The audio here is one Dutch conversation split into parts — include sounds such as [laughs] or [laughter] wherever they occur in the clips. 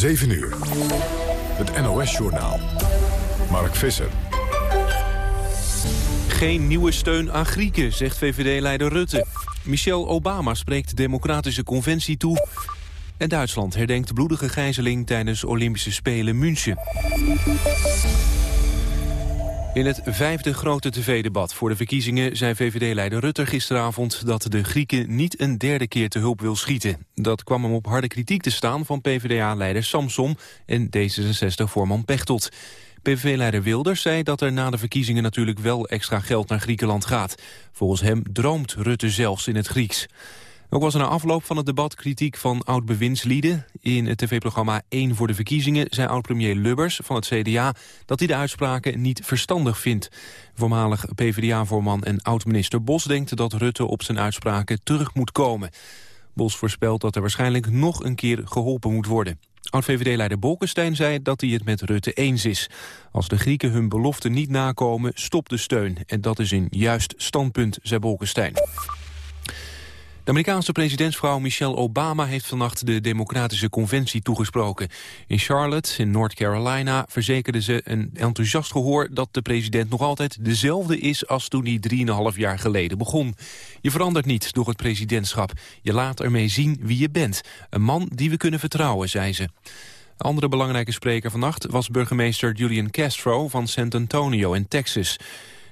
7 uur. Het NOS-journaal. Mark Visser. Geen nieuwe steun aan Grieken, zegt VVD-leider Rutte. Michelle Obama spreekt democratische conventie toe. En Duitsland herdenkt bloedige gijzeling tijdens Olympische Spelen München. In het vijfde grote tv-debat voor de verkiezingen zei VVD-leider Rutte gisteravond dat de Grieken niet een derde keer te hulp wil schieten. Dat kwam hem op harde kritiek te staan van PvdA-leider Samsom en D66-voorman Pechtold. PVV-leider Wilders zei dat er na de verkiezingen natuurlijk wel extra geld naar Griekenland gaat. Volgens hem droomt Rutte zelfs in het Grieks. Ook was er na afloop van het debat kritiek van oud-bewindslieden. In het tv-programma 1 voor de verkiezingen zei oud-premier Lubbers van het CDA... dat hij de uitspraken niet verstandig vindt. Voormalig PvdA-voorman en oud-minister Bos denkt dat Rutte op zijn uitspraken terug moet komen. Bos voorspelt dat er waarschijnlijk nog een keer geholpen moet worden. Oud-VVD-leider Bolkestein zei dat hij het met Rutte eens is. Als de Grieken hun belofte niet nakomen, stopt de steun. En dat is een juist standpunt, zei Bolkestein. Amerikaanse presidentsvrouw Michelle Obama heeft vannacht de Democratische Conventie toegesproken. In Charlotte, in North Carolina, verzekerde ze een enthousiast gehoor dat de president nog altijd dezelfde is als toen hij 3,5 jaar geleden begon. Je verandert niet door het presidentschap. Je laat ermee zien wie je bent. Een man die we kunnen vertrouwen, zei ze. Andere belangrijke spreker vannacht was burgemeester Julian Castro van San Antonio in Texas.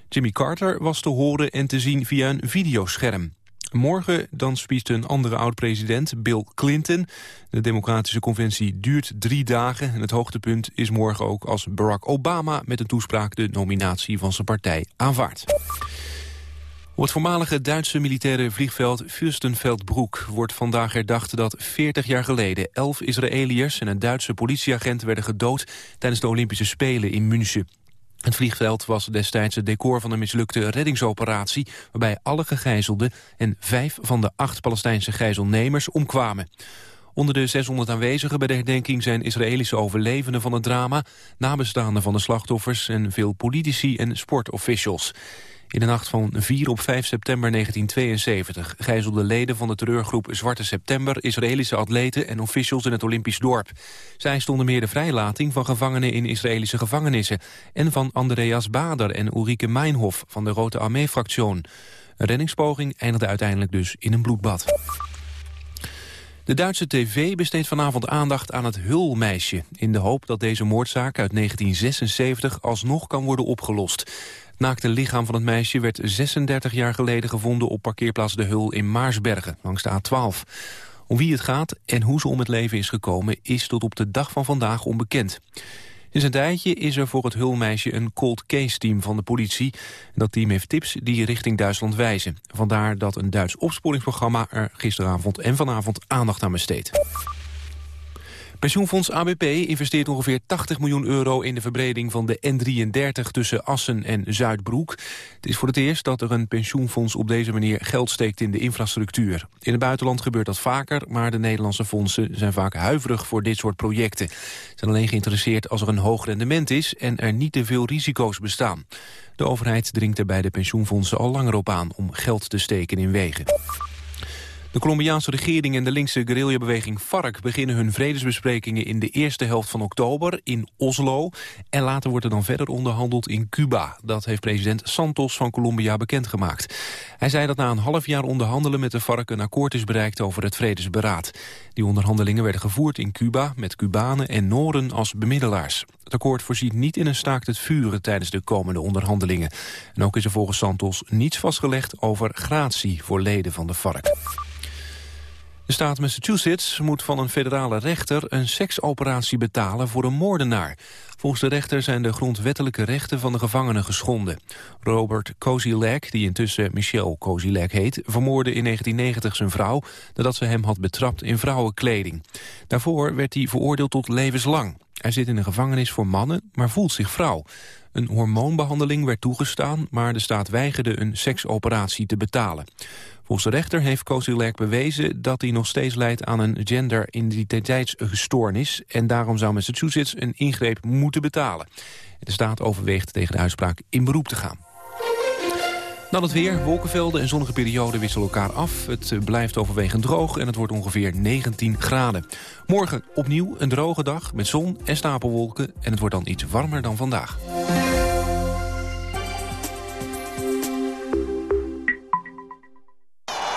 Jimmy Carter was te horen en te zien via een videoscherm. Morgen dan spiest een andere oud-president, Bill Clinton. De democratische conventie duurt drie dagen. En het hoogtepunt is morgen ook als Barack Obama met een toespraak... de nominatie van zijn partij aanvaardt. Op het voormalige Duitse militaire vliegveld Fürstenfeldbruck wordt vandaag herdacht dat 40 jaar geleden 11 Israëliërs en een Duitse politieagent werden gedood tijdens de Olympische Spelen in München. Het vliegveld was destijds het decor van een mislukte reddingsoperatie... waarbij alle gegijzelden en vijf van de acht Palestijnse gijzelnemers omkwamen. Onder de 600 aanwezigen bij de herdenking zijn Israëlische overlevenden van het drama... nabestaanden van de slachtoffers en veel politici en sportofficials. In de nacht van 4 op 5 september 1972 gijzelden leden van de terreurgroep Zwarte September Israëlische atleten en officials in het Olympisch dorp. Zij stonden meer de vrijlating van gevangenen in Israëlische gevangenissen en van Andreas Bader en Ulrike Meinhof van de Rote Armee-fractie. Een reddingspoging eindigde uiteindelijk dus in een bloedbad. De Duitse tv besteedt vanavond aandacht aan het Hulmeisje... in de hoop dat deze moordzaak uit 1976 alsnog kan worden opgelost naakte lichaam van het meisje werd 36 jaar geleden gevonden op parkeerplaats De Hul in Maarsbergen, langs de A12. Om wie het gaat en hoe ze om het leven is gekomen is tot op de dag van vandaag onbekend. Sinds een tijdje is er voor het hulmeisje een cold case team van de politie. Dat team heeft tips die richting Duitsland wijzen. Vandaar dat een Duits opsporingsprogramma er gisteravond en vanavond aandacht aan besteedt. Pensioenfonds ABP investeert ongeveer 80 miljoen euro in de verbreding van de N33 tussen Assen en Zuidbroek. Het is voor het eerst dat er een pensioenfonds op deze manier geld steekt in de infrastructuur. In het buitenland gebeurt dat vaker, maar de Nederlandse fondsen zijn vaak huiverig voor dit soort projecten. Ze zijn alleen geïnteresseerd als er een hoog rendement is en er niet te veel risico's bestaan. De overheid dringt er bij de pensioenfondsen al langer op aan om geld te steken in wegen. De Colombiaanse regering en de linkse guerrillabeweging FARC beginnen hun vredesbesprekingen in de eerste helft van oktober in Oslo. En later wordt er dan verder onderhandeld in Cuba. Dat heeft president Santos van Colombia bekendgemaakt. Hij zei dat na een half jaar onderhandelen met de FARC een akkoord is bereikt over het vredesberaad. Die onderhandelingen werden gevoerd in Cuba met Cubanen en Noren als bemiddelaars. Het akkoord voorziet niet in een staakt het vuren tijdens de komende onderhandelingen. En ook is er volgens Santos niets vastgelegd over gratie voor leden van de FARC. De staat Massachusetts moet van een federale rechter een seksoperatie betalen voor een moordenaar. Volgens de rechter zijn de grondwettelijke rechten van de gevangenen geschonden. Robert Kozilek, die intussen Michelle Kozilek heet, vermoorde in 1990 zijn vrouw nadat ze hem had betrapt in vrouwenkleding. Daarvoor werd hij veroordeeld tot levenslang. Hij zit in een gevangenis voor mannen, maar voelt zich vrouw. Een hormoonbehandeling werd toegestaan, maar de staat weigerde een seksoperatie te betalen. Volgens de rechter heeft Kozilek bewezen dat hij nog steeds leidt aan een gender-identiteitsgestoornis en daarom zou Massachusetts een ingreep moeten betalen. De staat overweegt tegen de uitspraak in beroep te gaan. Dan het weer. Wolkenvelden en zonnige perioden wisselen elkaar af. Het eh, blijft overwegend droog en het wordt ongeveer 19 graden. Morgen opnieuw een droge dag met zon en stapelwolken. En het wordt dan iets warmer dan vandaag.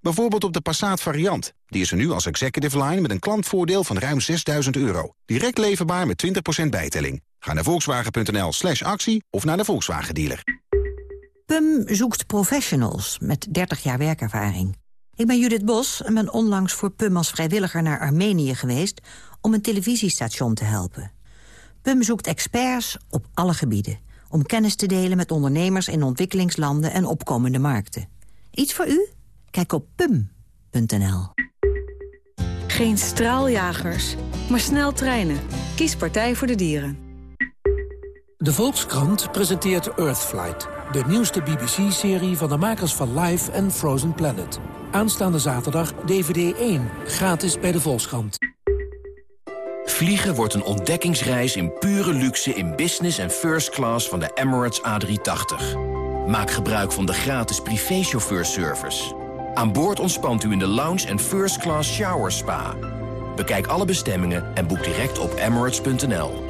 Bijvoorbeeld op de Passat variant. Die is er nu als executive line met een klantvoordeel van ruim 6000 euro. Direct leverbaar met 20% bijtelling. Ga naar volkswagen.nl slash actie of naar de Volkswagen dealer. PUM zoekt professionals met 30 jaar werkervaring. Ik ben Judith Bos en ben onlangs voor PUM als vrijwilliger naar Armenië geweest... om een televisiestation te helpen. PUM zoekt experts op alle gebieden... om kennis te delen met ondernemers in ontwikkelingslanden en opkomende markten. Iets voor u? Kijk op pum.nl. Geen straaljagers, maar snel treinen. Kies Partij voor de Dieren. De Volkskrant presenteert Earthflight. De nieuwste BBC-serie van de makers van Life en Frozen Planet. Aanstaande zaterdag DVD 1, gratis bij de Volkskrant. Vliegen wordt een ontdekkingsreis in pure luxe in business en first class van de Emirates A380. Maak gebruik van de gratis privéchauffeurservice. Aan boord ontspant u in de lounge en first class shower spa. Bekijk alle bestemmingen en boek direct op emirates.nl.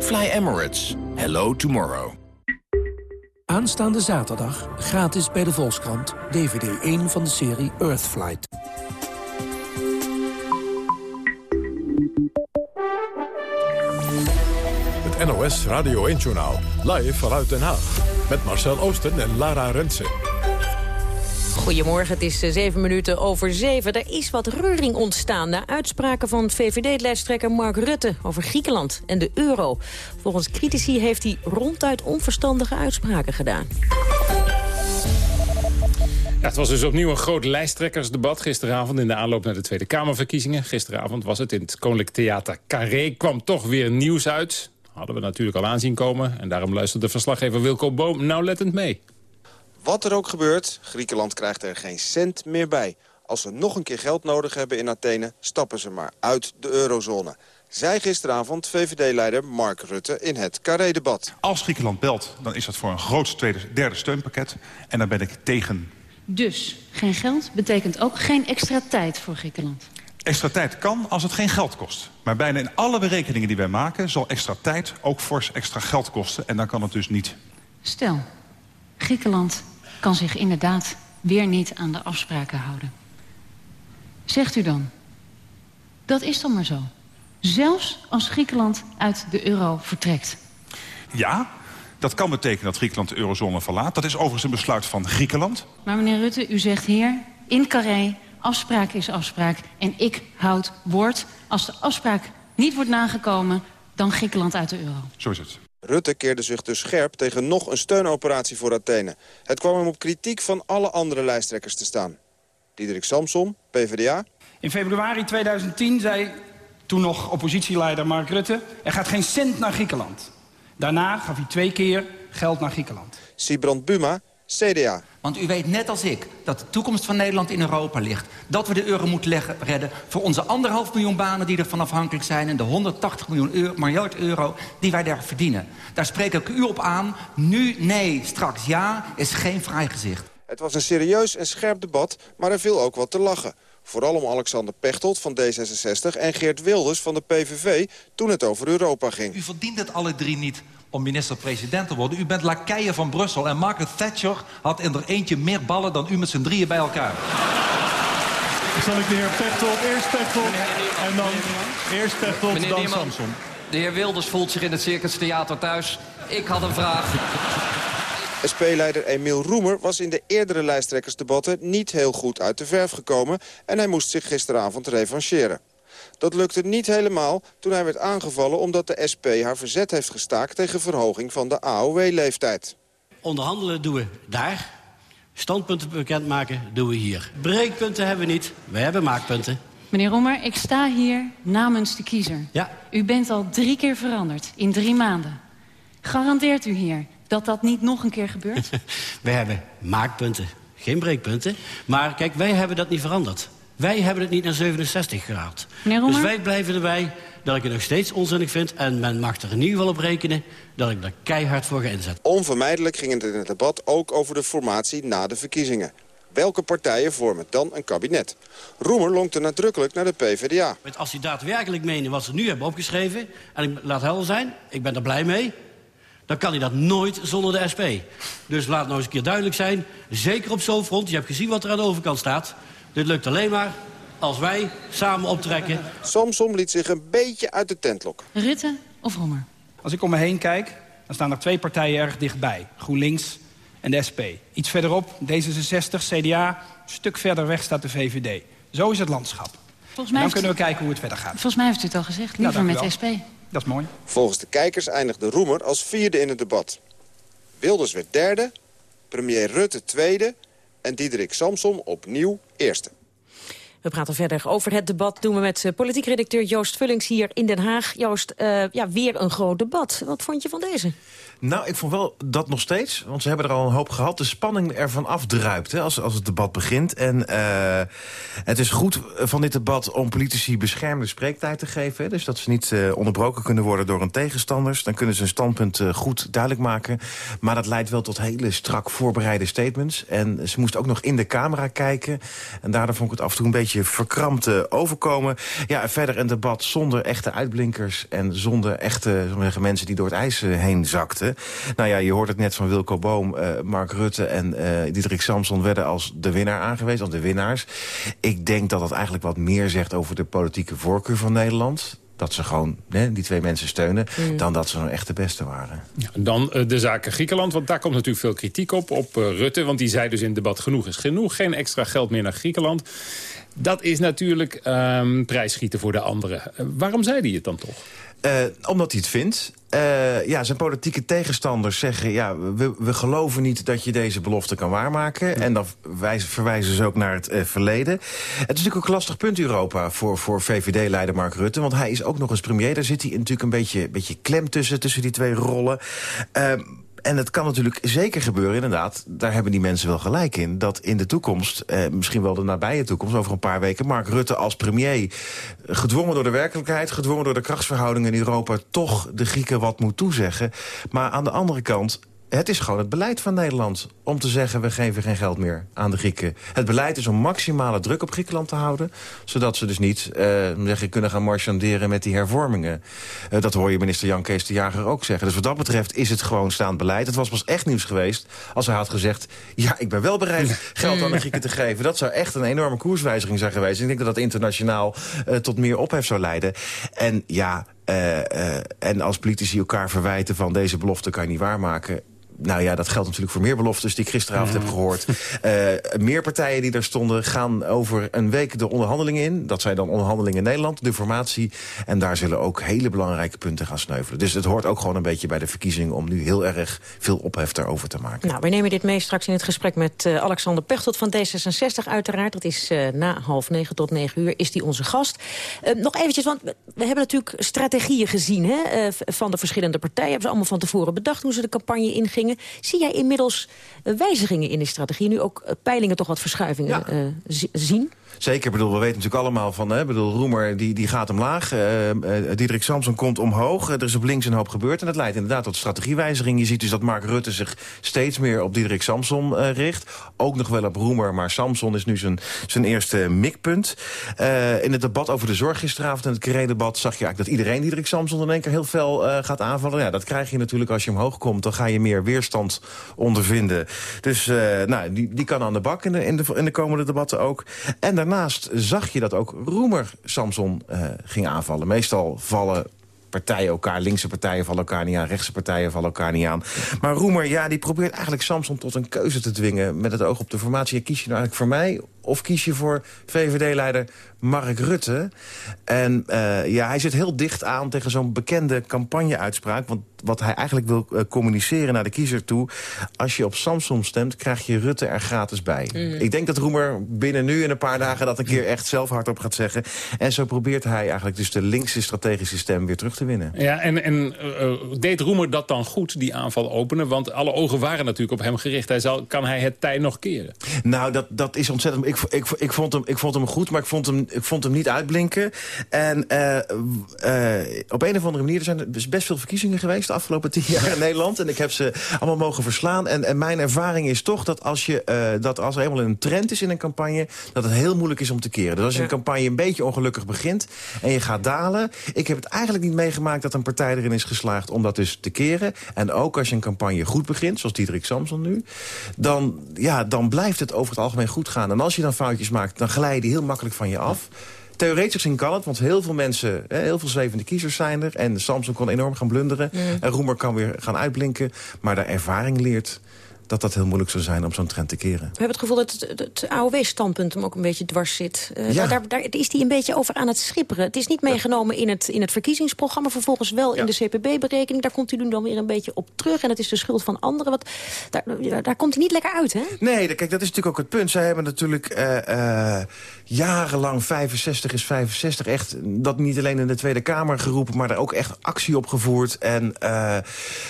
Fly Emirates. Hello tomorrow. Aanstaande zaterdag gratis bij de Volkskrant. DVD 1 van de serie Earthflight. Het NOS Radio 1-journaal. Live vanuit Den Haag. Met Marcel Oosten en Lara Rensen. Goedemorgen, het is zeven minuten over zeven. Er is wat reuring ontstaan na uitspraken van VVD-lijsttrekker Mark Rutte over Griekenland en de euro. Volgens critici heeft hij ronduit onverstandige uitspraken gedaan. Ja, het was dus opnieuw een groot lijsttrekkersdebat gisteravond in de aanloop naar de Tweede Kamerverkiezingen. Gisteravond was het in het Koninklijk Theater Carré. Kwam toch weer nieuws uit. Hadden we natuurlijk al aanzien komen. En daarom luisterde de verslaggever Wilco Boom nauwlettend mee. Wat er ook gebeurt, Griekenland krijgt er geen cent meer bij. Als ze nog een keer geld nodig hebben in Athene, stappen ze maar uit de eurozone. Zij gisteravond VVD-leider Mark Rutte in het Carré-debat. Als Griekenland belt, dan is dat voor een groot tweede, derde steunpakket. En daar ben ik tegen. Dus geen geld betekent ook geen extra tijd voor Griekenland? Extra tijd kan als het geen geld kost. Maar bijna in alle berekeningen die wij maken... zal extra tijd ook fors extra geld kosten. En dan kan het dus niet. Stel, Griekenland kan zich inderdaad weer niet aan de afspraken houden. Zegt u dan, dat is dan maar zo. Zelfs als Griekenland uit de euro vertrekt. Ja, dat kan betekenen dat Griekenland de eurozone verlaat. Dat is overigens een besluit van Griekenland. Maar meneer Rutte, u zegt hier, in Carré, afspraak is afspraak... en ik houd woord. Als de afspraak niet wordt nagekomen, dan Griekenland uit de euro. Zo is het. Rutte keerde zich dus scherp tegen nog een steunoperatie voor Athene. Het kwam hem op kritiek van alle andere lijsttrekkers te staan. Diederik Samson, PvdA. In februari 2010 zei toen nog oppositieleider Mark Rutte... er gaat geen cent naar Griekenland. Daarna gaf hij twee keer geld naar Griekenland. Sibrand Buma, CDA. Want u weet net als ik dat de toekomst van Nederland in Europa ligt. Dat we de euro moeten redden voor onze anderhalf miljoen banen die ervan afhankelijk zijn... en de 180 miljoen euro, miljard euro die wij daar verdienen. Daar spreek ik u op aan. Nu nee, straks ja, is geen fraai gezicht. Het was een serieus en scherp debat, maar er viel ook wat te lachen. Vooral om Alexander Pechtold van D66 en Geert Wilders van de PVV toen het over Europa ging. U verdient het alle drie niet om minister-president te worden. U bent lakeien van Brussel. En Margaret Thatcher had in er eentje meer ballen dan u met z'n drieën bij elkaar. Zal ik de heer Pechtold, eerst Pechtold en dan eerst Pechtold, Meneer dan Samson. De heer Wilders voelt zich in het Circus Theater thuis. Ik had een vraag. SP-leider Emiel Roemer was in de eerdere lijsttrekkersdebatten niet heel goed uit de verf gekomen... en hij moest zich gisteravond revancheren. Dat lukte niet helemaal toen hij werd aangevallen omdat de SP haar verzet heeft gestaakt tegen verhoging van de AOW-leeftijd. Onderhandelen doen we daar. Standpunten bekendmaken doen we hier. Breekpunten hebben we niet, we hebben maakpunten. Meneer Roemer, ik sta hier namens de kiezer. Ja. U bent al drie keer veranderd in drie maanden. Garandeert u hier dat dat niet nog een keer gebeurt? [laughs] We hebben maakpunten, geen breekpunten. Maar kijk, wij hebben dat niet veranderd. Wij hebben het niet naar 67 gehaald. Dus wij blijven erbij dat ik het nog steeds onzinnig vind... en men mag er in ieder geval op rekenen dat ik er keihard voor ga inzetten. Onvermijdelijk ging het in het debat ook over de formatie na de verkiezingen. Welke partijen vormen dan een kabinet? Roemer lonkte nadrukkelijk naar de PvdA. Als die daadwerkelijk menen wat ze nu hebben opgeschreven... en ik laat helder zijn, ik ben er blij mee... dan kan hij dat nooit zonder de SP. Dus laat nou eens een keer duidelijk zijn, zeker op zo'n front... je hebt gezien wat er aan de overkant staat... dit lukt alleen maar als wij samen optrekken. Samsom liet zich een beetje uit de tent lokken. Rutte of Roemer? Als ik om me heen kijk, dan staan er twee partijen erg dichtbij. GroenLinks en de SP. Iets verderop, D66, CDA. Een stuk verder weg staat de VVD. Zo is het landschap. Volgens En mij dan kunnen u- we kijken hoe het verder gaat. Volgens mij heeft u het al gezegd, liever met wel. SP. Dat is mooi. Volgens de kijkers eindigde Roemer als vierde in het debat. Wilders werd derde, premier Rutte tweede... en Diederik Samsom opnieuw eerste. We praten verder over het debat. Doen we met eh, politiek redacteur Joost Vullings hier in Den Haag. Joost, eh, ja, weer een groot debat. Wat vond je van deze? Nou, ik vond wel dat nog steeds, want ze hebben er al een hoop gehad... de spanning ervan afdruipt hè, als, als het debat begint. En eh, het is goed van dit debat om politici beschermde spreektijd te geven. Dus dat ze niet eh, onderbroken kunnen worden door hun tegenstanders. Dan kunnen ze hun standpunt eh, goed duidelijk maken. Maar dat leidt wel tot hele strak voorbereide statements. En ze moest ook nog in de camera kijken. En daardoor vond ik het af en toe een beetje verkrampt overkomen. Ja, verder een debat zonder echte uitblinkers... en zonder echte zeggen, mensen die door het ijs heen zakten. Nou ja, je hoort het net van Wilco Boom, eh, Mark Rutte en eh Diederik Samson... werden als de winnaar aangewezen, als de winnaars. Ik denk dat dat eigenlijk wat meer zegt over de politieke voorkeur van Nederland dat ze gewoon hè, die twee mensen steunen... dan dat ze een echte beste waren. Ja, dan eh, de zaken Griekenland, want daar komt natuurlijk veel kritiek op. Op eh, Rutte, want die zei dus in het debat genoeg is genoeg. Geen extra geld meer naar Griekenland. Dat is natuurlijk ehm prijsschieten voor de anderen. Waarom zei hij het dan toch? Eh, omdat hij het vindt. Eh, ja, zijn politieke tegenstanders zeggen... ja, we, we geloven niet dat je deze belofte kan waarmaken. En dan wijzen, verwijzen ze ook naar het eh, verleden. Het is natuurlijk ook een lastig punt Europa voor, voor VVD-leider Mark Rutte. Want hij is ook nog eens premier. Daar zit hij natuurlijk een beetje, beetje klem tussen, tussen die twee rollen. En het kan natuurlijk zeker gebeuren, inderdaad. Daar hebben die mensen wel gelijk in. Dat in de toekomst, eh, misschien wel de nabije toekomst... over een paar weken, Mark Rutte als premier... gedwongen door de werkelijkheid, gedwongen door de krachtsverhoudingen in Europa... toch de Grieken wat moet toezeggen. Maar aan de andere kant... Het is gewoon het beleid van Nederland om te zeggen... we geven geen geld meer aan de Grieken. Het beleid is om maximale druk op Griekenland te houden... zodat ze dus niet eh, zeggen, kunnen gaan marchanderen met die hervormingen. Eh, dat hoor je minister Jan Kees de Jager ook zeggen. Dus wat dat betreft is het gewoon staand beleid. Het was pas echt nieuws geweest als hij had gezegd... ja, ik ben wel bereid geld aan de Grieken te geven. Dat zou echt een enorme koerswijziging zijn geweest. Ik denk dat dat internationaal eh, tot meer ophef zou leiden. En ja... en als politici elkaar verwijten van deze belofte kan je niet waarmaken... Nou ja, dat geldt natuurlijk voor meer beloftes die ik gisteravond heb gehoord. [laughs] Eh, meer partijen die daar stonden gaan over een week de onderhandelingen in. Dat zijn dan onderhandelingen in Nederland, de formatie. En daar zullen ook hele belangrijke punten gaan sneuvelen. Dus het hoort ook gewoon een beetje bij de verkiezingen... om nu heel erg veel ophef daarover te maken. Nou, we nemen dit mee straks in het gesprek met eh, Alexander Pechtold van D66 uiteraard. Dat is eh, na half negen tot negen uur is die onze gast. Nog eventjes, want we hebben natuurlijk strategieën gezien hè, van de verschillende partijen. Hebben ze allemaal van tevoren bedacht hoe ze de campagne ingingen. Zie jij inmiddels eh, wijzigingen in die strategie? Nu ook eh, peilingen toch wat verschuivingen eh, zi- zien? Zeker, bedoel, we weten natuurlijk allemaal van... Hè, bedoel, Roemer die, die gaat omlaag, eh, Diederik Samson komt omhoog. Er is op links een hoop gebeurd en dat leidt inderdaad tot strategiewijziging. Je ziet dus dat Mark Rutte zich steeds meer op Diederik Samson richt. Ook nog wel op Roemer, maar Samson is nu zijn, zijn eerste mikpunt. In het debat over de zorg gisteravond, in het Carré-debat... zag je eigenlijk dat iedereen Diederik Samson in één keer heel fel gaat aanvallen. Ja, dat krijg je natuurlijk als je omhoog komt. Dan ga je meer weerstand ondervinden. Dus nou, die, die kan aan de bak in de, in, de, in de komende debatten ook. En daarnaast zag je dat ook Roemer Samson uh, ging aanvallen. Meestal vallen partijen elkaar. Linkse partijen vallen elkaar niet aan, rechtse partijen vallen elkaar niet aan. Maar Roemer, ja, die probeert eigenlijk Samson tot een keuze te dwingen... met het oog op de formatie. Kies je nou eigenlijk voor mij of kies je voor VVD-leider Mark Rutte? En uh, ja, hij zit heel dicht aan tegen zo'n bekende campagne-uitspraak. Want wat hij eigenlijk wil uh, communiceren naar de kiezer toe... als je op Samsung stemt, krijg je Rutte er gratis bij. Mm. Ik denk dat Roemer binnen nu in een paar dagen... dat een keer echt zelf hardop gaat zeggen. En zo probeert hij eigenlijk dus de linkse strategische stem weer terug te winnen. Ja, en, en uh, deed Roemer dat dan goed, die aanval openen? Want alle ogen waren natuurlijk op hem gericht. Hij zal, kan hij het tij nog keren? Nou, dat, dat is ontzettend ik, ik, ik, vond hem, ik vond hem goed, maar ik vond hem, ik vond hem niet uitblinken. En uh, uh, op een of andere manier, er zijn dus best veel verkiezingen geweest... de afgelopen tien jaar in [laughs] Nederland. En ik heb ze allemaal mogen verslaan. En, en mijn ervaring is toch dat als, je, uh, dat als er eenmaal een trend is in een campagne... dat het heel moeilijk is om te keren. Dus als je een campagne een beetje ongelukkig begint en je gaat dalen... ik heb het eigenlijk niet meegemaakt dat een partij erin is geslaagd om dat dus te keren. En ook als je een campagne goed begint, zoals Diederik Samson nu... dan, ja, dan blijft het over het algemeen goed gaan. En als je dan foutjes maakt, dan glijden die heel makkelijk van je af. Theoretisch gezien kan het, want heel veel mensen, heel veel zwevende kiezers zijn er. En Samsung kon enorm gaan blunderen. En Roemer kan weer gaan uitblinken. Maar de ervaring leert dat dat heel moeilijk zou zijn om zo'n trend te keren. We hebben het gevoel dat het, het AOW-standpunt hem ook een beetje dwars zit. Uh, ja. daar, daar, is hij een beetje over aan het schipperen. Het is niet meegenomen in het, in het verkiezingsprogramma... vervolgens wel in de CPB-berekening. Daar komt hij nu dan weer een beetje op terug. En het is de schuld van anderen. Wat, daar, daar komt hij niet lekker uit, hè? Nee, kijk, dat is natuurlijk ook het punt. Zij hebben natuurlijk uh, uh, jarenlang 65 is 65 echt... dat niet alleen in de Tweede Kamer geroepen... maar daar ook echt actie op gevoerd. En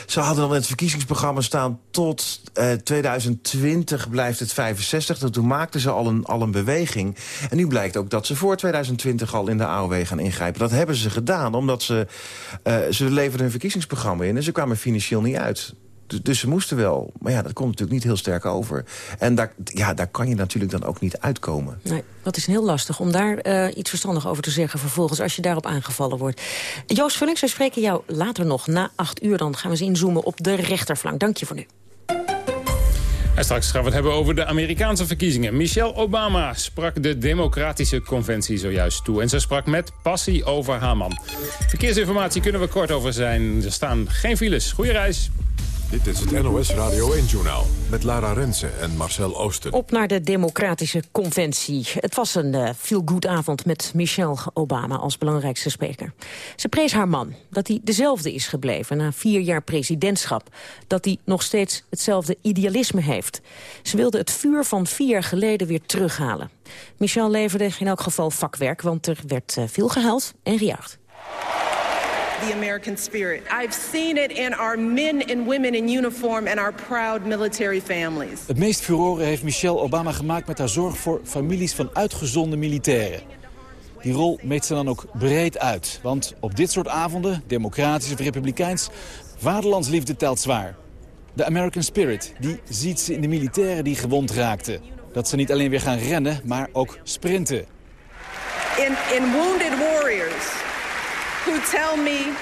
ze hadden dan in het verkiezingsprogramma staan tot... 2020 blijft het 65. Dat toen maakten ze al een, al een beweging. En nu blijkt ook dat ze voor 2020 al in de AOW gaan ingrijpen. Dat hebben ze gedaan, omdat ze, uh, ze leverden een verkiezingsprogramma in... en ze kwamen financieel niet uit. Dus, ze moesten wel. Maar ja, dat komt natuurlijk niet heel sterk over. En daar, ja, daar kan je natuurlijk dan ook niet uitkomen. Nee, dat is heel lastig om daar uh, iets verstandig over te zeggen... vervolgens als je daarop aangevallen wordt. Joost Vullings, wij spreken jou later nog. Na acht uur dan gaan we eens inzoomen op de rechterflank. Dank je voor nu. En straks gaan we het hebben over de Amerikaanse verkiezingen. Michelle Obama sprak de Democratische Conventie zojuist toe. En ze sprak met passie over haar man. Verkeersinformatie kunnen we kort over zijn. Er staan geen files. Goeie reis. Dit is het NOS Radio 1-journaal met Lara Rensen en Marcel Oosten. Op naar de Democratische Conventie. Het was een uh, feel-good avond met Michelle Obama als belangrijkste spreker. Ze prees haar man dat hij dezelfde is gebleven na vier jaar presidentschap. Dat hij nog steeds hetzelfde idealisme heeft. Ze wilde het vuur van vier jaar geleden weer terughalen. Michelle leverde in elk geval vakwerk, want er werd uh, veel gehuild en gejuicht. The American spirit. I've seen it in our men and women in uniform and our proud military families. Het meest furoren heeft Michelle Obama gemaakt met haar zorg voor families van uitgezonde militairen. Die rol meet ze dan ook breed uit. Want op dit soort avonden, democratisch of republikeins, vaderlandsliefde telt zwaar. De American Spirit, die ziet ze in de militairen die gewond raakten. Dat ze niet alleen weer gaan rennen, maar ook sprinten. In, in Wounded Warriors, who tell me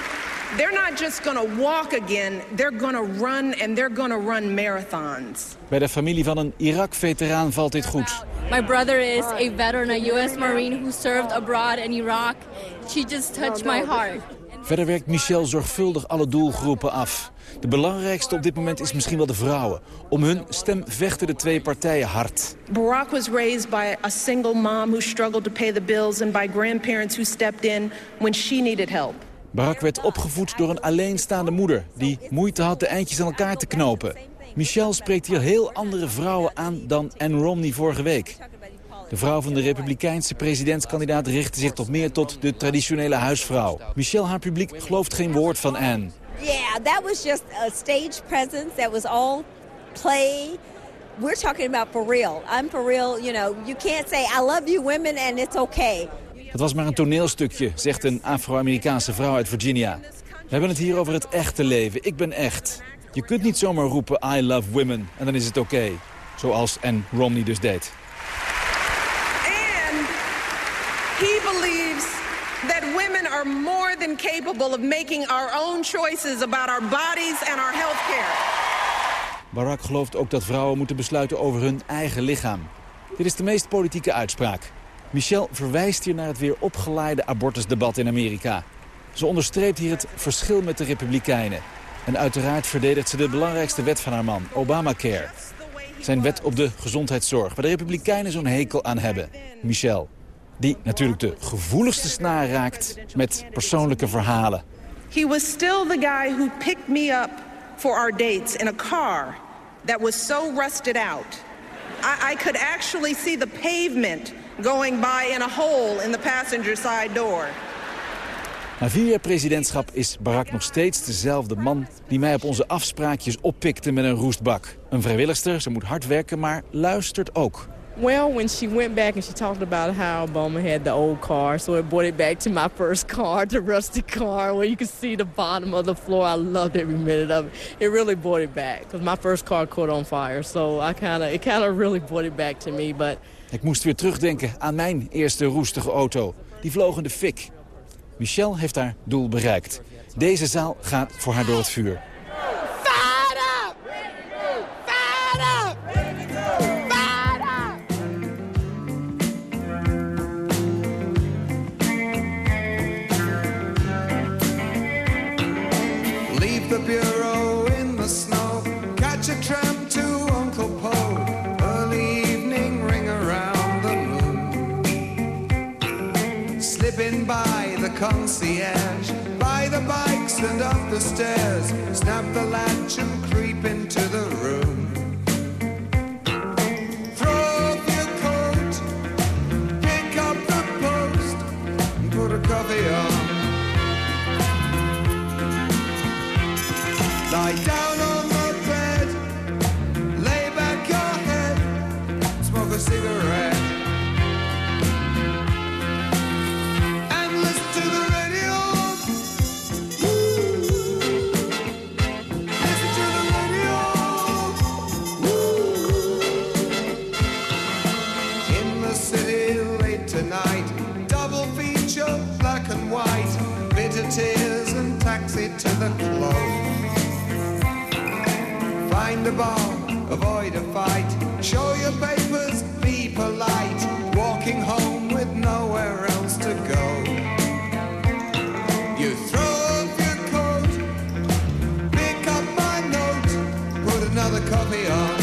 they're not just going to walk again, they're going to run and they're going to run marathons. Bij de familie van een Irak-veteraan valt dit goed. My brother is a veteran, a U.S. Marine who served abroad in Iraq. She just touched my heart. Verder werkt Michel zorgvuldig alle doelgroepen af. De belangrijkste op dit moment is misschien wel de vrouwen. Om hun stem vechten de twee partijen hard. Barack was raised by a single mom who struggled to pay the bills... and by grandparents who stepped in when she needed help. Barack werd opgevoed door een alleenstaande moeder... die moeite had de eindjes aan elkaar te knopen. Michelle spreekt hier heel andere vrouwen aan dan Anne Romney vorige week. De vrouw van de republikeinse presidentskandidaat richtte zich toch meer tot de traditionele huisvrouw. Michelle, haar publiek, gelooft geen woord van Anne. Yeah, that was just a stage presence. That was all play. We're talking about for real. I'm for real, you know. You can't say I love you women and it's okay. Het was maar een toneelstukje, zegt een Afro-Amerikaanse vrouw uit Virginia. We hebben het hier over het echte leven. Ik ben echt. Je kunt niet zomaar roepen I love women en dan is het oké. Okay. Zoals Anne Romney dus deed. And he believes that women are more than capable of making our own choices about our bodies and our. Barack gelooft ook dat vrouwen moeten besluiten over hun eigen lichaam. Dit is de meest politieke uitspraak. Michelle verwijst hier naar het weer opgeleide abortusdebat in Amerika. Ze onderstreept hier het verschil met de Republikeinen. En uiteraard verdedigt ze de belangrijkste wet van haar man, Obamacare. Zijn wet op de gezondheidszorg, waar de Republikeinen zo'n hekel aan hebben. Michelle, die natuurlijk de gevoeligste snaar raakt met persoonlijke verhalen. He was still the guy who picked me up for our dates in a car that was so rusted out. I, I could actually see the pavement going by in a hole in the passenger side door. Na vier jaar presidentschap is Barack nog steeds dezelfde man... die mij op onze afspraakjes oppikte met een roestbak. Een vrijwilligster, ze moet hard werken, maar luistert ook. Well, when she went back and she talked about how Obama had the old car, so it brought it back to my first car, the rusty car, where you could see the bottom of the floor. I loved every minute of it. It really brought it back because my first car caught on fire, so I kind of it kind of really brought it back to me. But Ik moest weer terugdenken aan mijn eerste roestige auto. Die vloog in de fik. Michelle heeft haar doel bereikt. Deze zaal gaat voor haar door het vuur. Concierge. By the bikes and up the stairs. Snap the latch and creep into the room. Throw off your coat. Pick up the post. And put a coffee on. Lie down the club. Find a bar, avoid a fight. Show your papers, be polite. Walking home with nowhere else to go. You throw off your coat, pick up my note, put another copy on.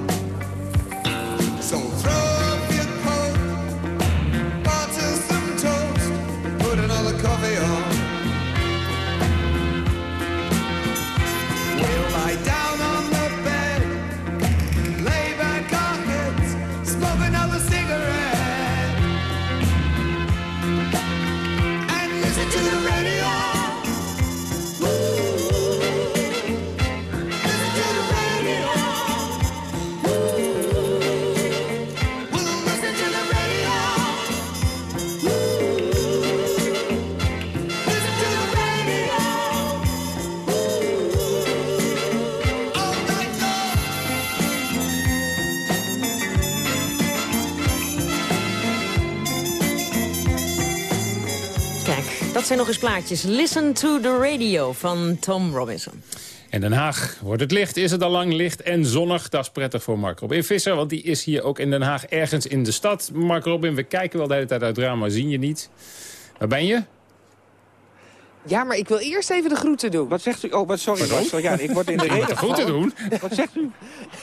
Zijn nog eens plaatjes. Listen to the radio van Tom Robinson. In Den Haag wordt het licht, is het al lang licht en zonnig. Dat is prettig voor Mark Robin Visser, want die is hier ook in Den Haag ergens in de stad. Mark Robin, we kijken wel de hele tijd uit het raam, maar zien je niet. Waar ben je? Ja, maar ik wil eerst even de groeten doen. Wat zegt u? Oh, wat, sorry Pardon? Marcel. Ja, ik word in de [laughs] reden De groeten doen? Wat zegt u?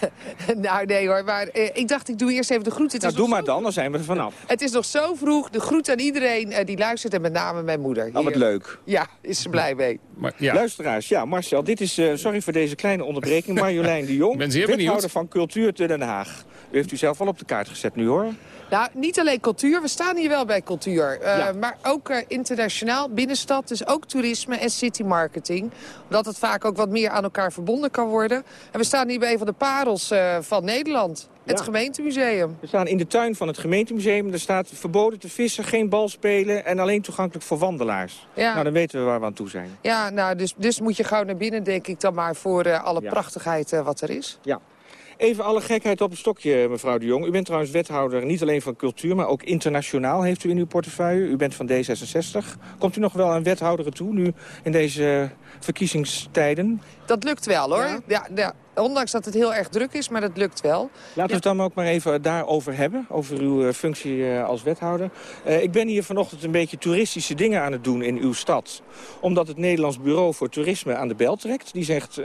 [laughs] nou, nee hoor, maar eh, ik dacht ik doe eerst even de groeten. Het Nou, doe maar dan, dan zijn we er vanaf. [laughs] Het is nog zo vroeg. De groet aan iedereen eh, die luistert en met name mijn moeder. Oh, wat Heerlijk. leuk. Ja, is ze blij mee. Maar, ja. Luisteraars, ja, Marcel, dit is, eh, sorry voor deze kleine onderbreking, Marjolein de Jong, Ik ben zeer benieuwd. van Cultuur te Den Haag. U heeft u zelf al op de kaart gezet nu, hoor. Nou, niet alleen cultuur. We staan hier wel bij cultuur. Eh, Ja. Maar ook eh, internationaal, binnenstad. Dus ook toerisme en city marketing. Omdat het vaak ook wat meer aan elkaar verbonden kan worden. En we staan hier bij een van de parels eh, van Nederland. Het gemeentemuseum. We staan in de tuin van het gemeentemuseum. Er staat verboden te vissen, geen bal spelen en alleen toegankelijk voor wandelaars. Ja. Nou, dan weten we waar we aan toe zijn. Ja, nou, dus, dus moet je gauw naar binnen, denk ik dan maar... voor alle prachtigheid wat er is. Ja. Even alle gekheid op een stokje, mevrouw de Jong. U bent trouwens wethouder niet alleen van cultuur, maar ook internationaal heeft u in uw portefeuille. U bent van D66. Komt u nog wel aan wethouderen toe, nu in deze verkiezingstijden? Dat lukt wel, hoor. Ja? Ja, ondanks dat het heel erg druk is, maar dat lukt wel. Laten we het dan ook maar even daarover hebben, over uw eh, functie eh, als wethouder. Eh, ik ben hier vanochtend een beetje toeristische dingen aan het doen in uw stad. Omdat het Nederlands Bureau voor Toerisme aan de bel trekt. Die zegt,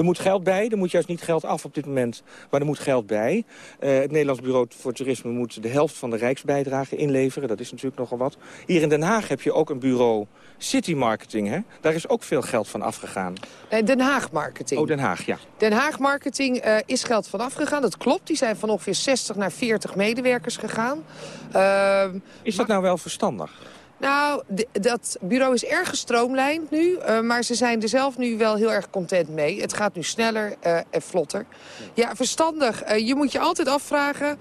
er moet geld bij, er moet juist niet geld af op dit moment, maar er moet geld bij. Eh, het Nederlands Bureau voor Toerisme moet de helft van de rijksbijdrage inleveren. Dat is natuurlijk nogal wat. Hier in Den Haag heb je ook een bureau City Marketing. Hè? Daar is ook veel geld van afgegaan. Eh, Den Haag Marketing. Oh, Den Haag, ja. Den Haag Marketing eh, is geld vanaf gegaan. Dat klopt. Die zijn van ongeveer 60 naar 40 medewerkers gegaan. Ehm, Is dat nou wel verstandig? Nou, dat bureau is erg gestroomlijnd nu. eh, maar ze zijn er zelf nu wel heel erg content mee. Het gaat nu sneller eh, en vlotter. Ja, verstandig. Eh, je moet je altijd afvragen.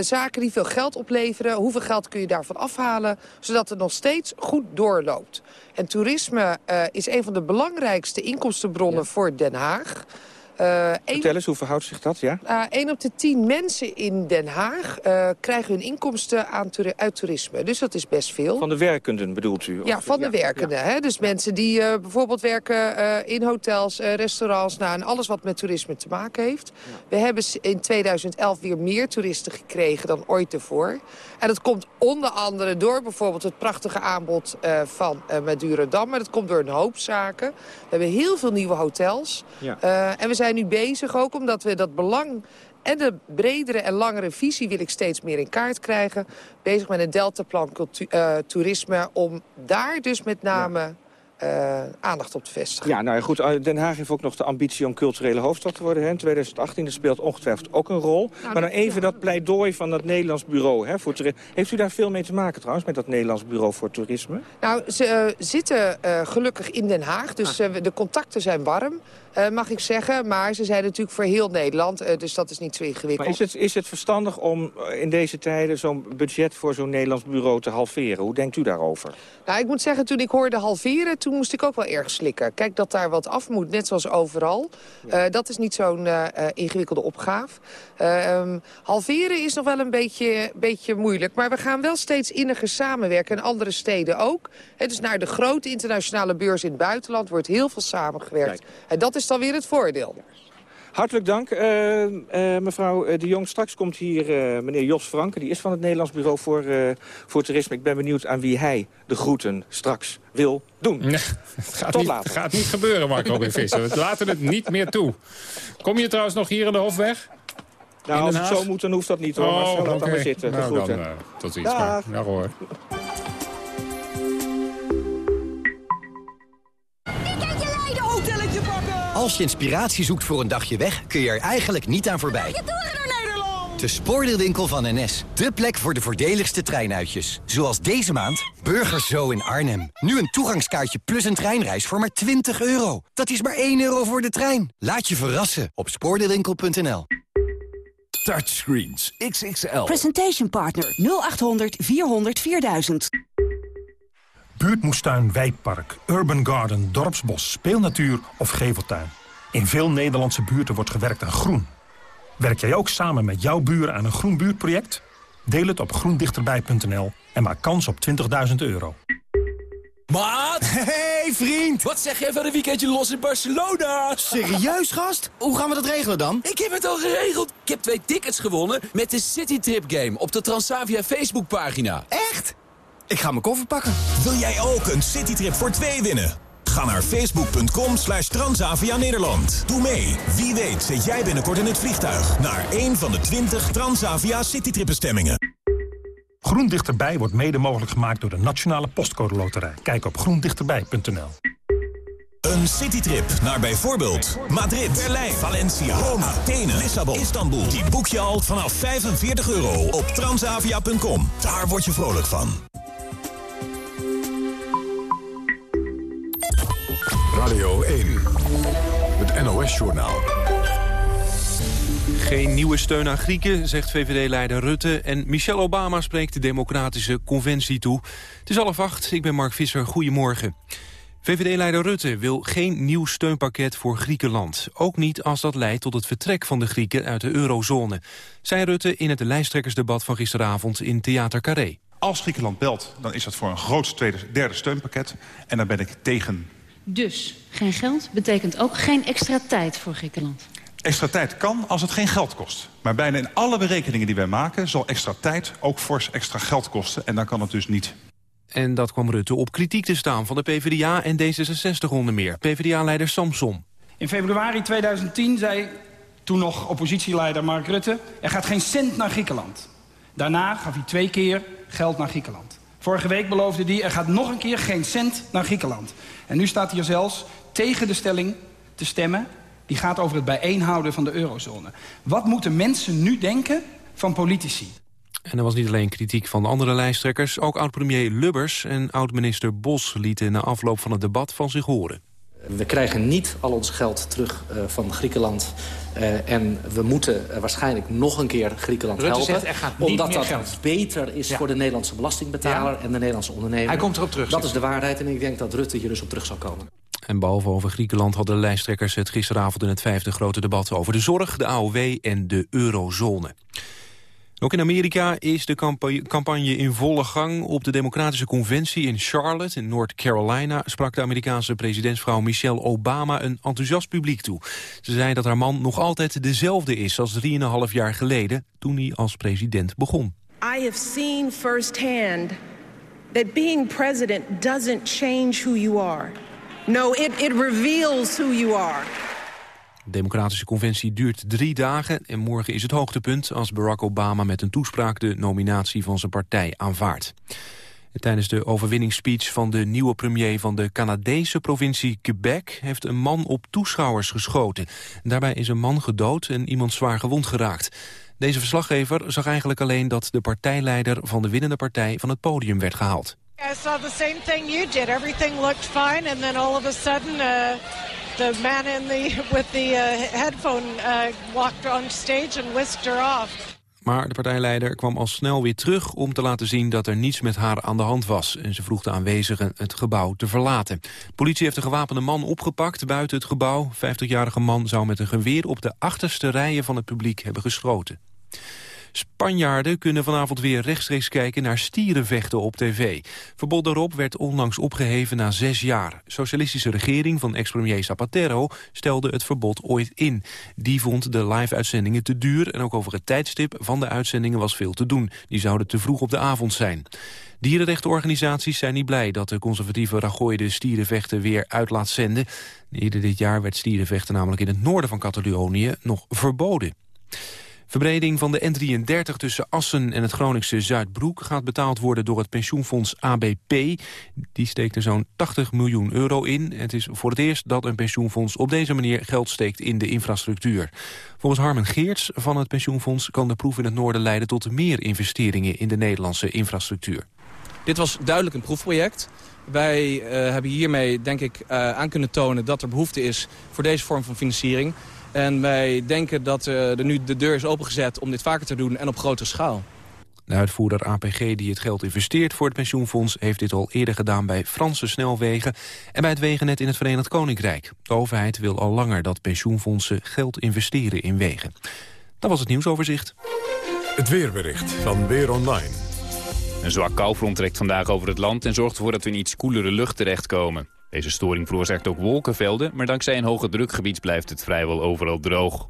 zaken die veel geld opleveren. Hoeveel geld kun je daarvan afhalen? Zodat het nog steeds goed doorloopt. En toerisme is een van de belangrijkste inkomstenbronnen voor Den Haag. Eh, één- Vertel eens, hoe verhoudt zich dat? Ja? uh, 1 op de 10 mensen in Den Haag eh, krijgen hun inkomsten aan uit toerisme. Dus dat is best veel. Van de werkenden bedoelt u? Of- Ja, van de werkenden. Hè? Dus mensen die eh, bijvoorbeeld werken eh, in hotels, eh, restaurants... Nou, en alles wat met toerisme te maken heeft. We hebben in 2011 weer meer toeristen gekregen dan ooit ervoor. En dat komt onder andere door bijvoorbeeld het prachtige aanbod eh, van uh, Madurodam. Maar dat komt door een hoop zaken. We hebben heel veel nieuwe hotels. Ja. Uh, en we zijn nu bezig ook omdat we dat belang... En de bredere en langere visie wil ik steeds meer in kaart krijgen. Bezig met een deltaplan uh, toerisme om daar dus met name uh, aandacht op te vestigen. Ja, nou ja, goed. Den Haag heeft ook nog de ambitie om culturele hoofdstad te worden. Hè. In 2018 dat speelt ongetwijfeld ook een rol. Nou, maar dan even dat pleidooi van dat Nederlands bureau. Hè, voor. Heeft u daar veel mee te maken trouwens, met dat Nederlands bureau voor toerisme? Nou, ze uh, zitten uh, gelukkig in Den Haag. Dus uh, de contacten zijn warm. Uh, mag ik zeggen. Maar ze zijn natuurlijk voor heel Nederland, uh, dus dat is niet zo ingewikkeld. Maar is het, is het verstandig om in deze tijden zo'n budget voor zo'n Nederlands bureau te halveren? Hoe denkt u daarover? Nou, ik moet zeggen, toen ik hoorde halveren, toen moest ik ook wel erg slikken. Kijk, dat daar wat af moet, net zoals overal. Ja. Uh, dat is niet zo'n uh, ingewikkelde opgave. Um, halveren is nog wel een beetje, beetje moeilijk. Maar we gaan wel steeds inniger samenwerken. En andere steden ook. Dus naar de grote internationale beurs in het buitenland wordt heel veel samengewerkt. Kijk. En dat is dan weer het voordeel. Hartelijk dank, uh, uh, mevrouw De Jong. Straks komt hier uh, meneer Jos Franke. Die is van het Nederlands Bureau voor, voor Toerisme. Ik ben benieuwd aan wie hij de groeten straks wil doen. Nee, [laughs] het gaat Tot niet, later. gaat niet gebeuren, Marco B. Visser. We [laughs] laten het niet meer toe. Kom je trouwens nog hier in de Hofweg? Nou, als het zo moet, dan hoeft dat niet hoor. Oh, maar laat okay. dan maar zitten. Nou, de groeten. dan, tot ziens. Maar. Ja, hoor. Als je inspiratie zoekt voor een dagje weg, kun je er eigenlijk niet aan voorbij. De spoordeelwinkel van NS. De plek voor de voordeligste treinuitjes. Zoals deze maand Burgers Zo in Arnhem. Nu een toegangskaartje plus een treinreis voor maar 20 euro. Dat is maar 1 euro voor de trein. Laat je verrassen op spoordeelwinkel.nl. Touchscreens XXL. Presentation Partner 0800 400 4000. Buurtmoestuin, wijkpark, urban garden, dorpsbos, speelnatuur of geveltuin. In veel Nederlandse buurten wordt gewerkt aan groen. Werk jij ook samen met jouw buren aan een groen buurtproject? Deel het op groendichterbij.nl en maak kans op 20.000 euro. Maat! Hey vriend! Wat zeg jij van een weekendje los in Barcelona? Serieus gast? Hoe gaan we dat regelen dan? Ik heb het al geregeld. Ik heb twee tickets gewonnen met de Citytrip Game op de Transavia Facebookpagina. Echt? Ik ga mijn koffer pakken. Wil jij ook een citytrip voor twee winnen? Ga naar facebook.com slash Transavia Nederland. Doe mee. Wie weet zit jij binnenkort in het vliegtuig... naar een van de 20 Transavia citytripbestemmingen. Groen Dichterbij wordt mede mogelijk gemaakt door de Nationale Postcode Loterij. Kijk op groendichterbij.nl. Een citytrip naar bijvoorbeeld Madrid, Berlijn, Valencia, Rome, Athene, Lissabon, Istanbul. Die boek je al vanaf 45 euro op transavia.com. Daar word je vrolijk van. NOS-journaal. Geen nieuwe steun aan Grieken, zegt VVD-leider Rutte. En Michelle Obama spreekt de democratische conventie toe. Het is half acht, ik ben Mark Visser, goedemorgen. VVD-leider Rutte wil geen nieuw steunpakket voor Griekenland. Ook niet als dat leidt tot het vertrek van de Grieken uit de eurozone. Zei Rutte in het lijsttrekkersdebat van gisteravond in Theater Carré. Als Griekenland belt, dan is dat voor een groot tweede, derde steunpakket. En daar ben ik tegen. Dus geen geld betekent ook geen extra tijd voor Griekenland. Extra tijd kan als het geen geld kost. Maar bijna in alle berekeningen die wij maken... zal extra tijd ook fors extra geld kosten. En dan kan het dus niet. En dat kwam Rutte op kritiek te staan van de PvdA en D66 onder meer. PvdA-leider Samson. In februari 2010 zei toen nog oppositieleider Mark Rutte... er gaat geen cent naar Griekenland. Daarna gaf hij twee keer geld naar Griekenland. Vorige week beloofde hij er gaat nog een keer geen cent naar Griekenland. En nu staat hij er zelfs tegen de stelling te stemmen... die gaat over het bijeenhouden van de eurozone. Wat moeten mensen nu denken van politici? En er was niet alleen kritiek van de andere lijsttrekkers... ook oud-premier Lubbers en oud-minister Bos lieten na afloop van het debat van zich horen. We krijgen niet al ons geld terug uh, van Griekenland. Uh, en we moeten uh, waarschijnlijk nog een keer Griekenland Rutte helpen. Zegt, er gaat niet omdat meer dat geld. beter is Ja. voor de Nederlandse belastingbetaler Ja. en de Nederlandse ondernemer. Hij komt erop terug, Dat is de waarheid en ik denk dat Rutte hier dus op terug zal komen. En behalve over Griekenland hadden de lijsttrekkers het gisteravond in het vijfde grote debat over de zorg, de AOW en de eurozone. Ook in Amerika is de campa- campagne in volle gang. Op de Democratische Conventie in Charlotte, in North Carolina... sprak de Amerikaanse presidentsvrouw Michelle Obama een enthousiast publiek toe. Ze zei dat haar man nog altijd dezelfde is als 3,5 jaar geleden... toen hij als president begon. I have seen firsthand that being president doesn't change who you are. No, it, it reveals who you are. De Democratische Conventie duurt drie dagen en morgen is het hoogtepunt... als Barack Obama met een toespraak de nominatie van zijn partij aanvaardt. En Tijdens de overwinningsspeech van de nieuwe premier van de Canadese provincie Quebec... heeft een man op toeschouwers geschoten. Daarbij is een man gedood en iemand zwaar gewond geraakt. Deze verslaggever zag eigenlijk alleen dat de partijleider van de winnende partij van het podium werd gehaald. All of uh, the man in the with the uh, headphone uh, walked on stage and whisked her off. Maar de partijleider kwam al snel weer terug om te laten zien dat er niets met haar aan de hand was. En ze vroeg de aanwezigen het gebouw te verlaten. Politie heeft de gewapende man opgepakt buiten het gebouw. 50-jarige man zou met een geweer op de achterste rijen van het publiek hebben geschoten. Spanjaarden kunnen vanavond weer rechtstreeks kijken naar stierenvechten op tv. Verbod daarop werd onlangs opgeheven na zes jaar. Socialistische regering van ex-premier Zapatero stelde het verbod ooit in. Die vond de live-uitzendingen te duur en ook over het tijdstip van de uitzendingen was veel te doen. Die zouden te vroeg op de avond zijn. Dierenrechtenorganisaties zijn niet blij dat de conservatieve Rajoy de stierenvechten weer uit laat zenden. Eerder dit jaar werd stierenvechten namelijk in het noorden van Catalonië nog verboden. Verbreding van de N33 tussen Assen en het Groningse Zuidbroek... gaat betaald worden door het pensioenfonds ABP. Die steekt er zo'n 80 miljoen euro in. Het is voor het eerst dat een pensioenfonds op deze manier geld steekt in de infrastructuur. Volgens Harmen Geerts van het pensioenfonds kan de proef in het noorden leiden... tot meer investeringen in de Nederlandse infrastructuur. Dit was duidelijk een proefproject. Wij uh, hebben hiermee denk ik uh, aan kunnen tonen dat er behoefte is voor deze vorm van financiering. En wij denken dat uh, er nu de deur is opengezet om dit vaker te doen en op grotere schaal. De uitvoerder APG die het geld investeert voor het pensioenfonds... heeft dit al eerder gedaan bij Franse snelwegen... en bij het wegennet in het Verenigd Koninkrijk. De overheid wil al langer dat pensioenfondsen geld investeren in wegen. Dat was het nieuwsoverzicht. Het weerbericht van Weer Online. Een zwak koufront trekt vandaag over het land... en zorgt ervoor dat we in iets koelere lucht terechtkomen. Deze storing veroorzaakt ook wolkenvelden... maar dankzij een hoge drukgebied blijft het vrijwel overal droog.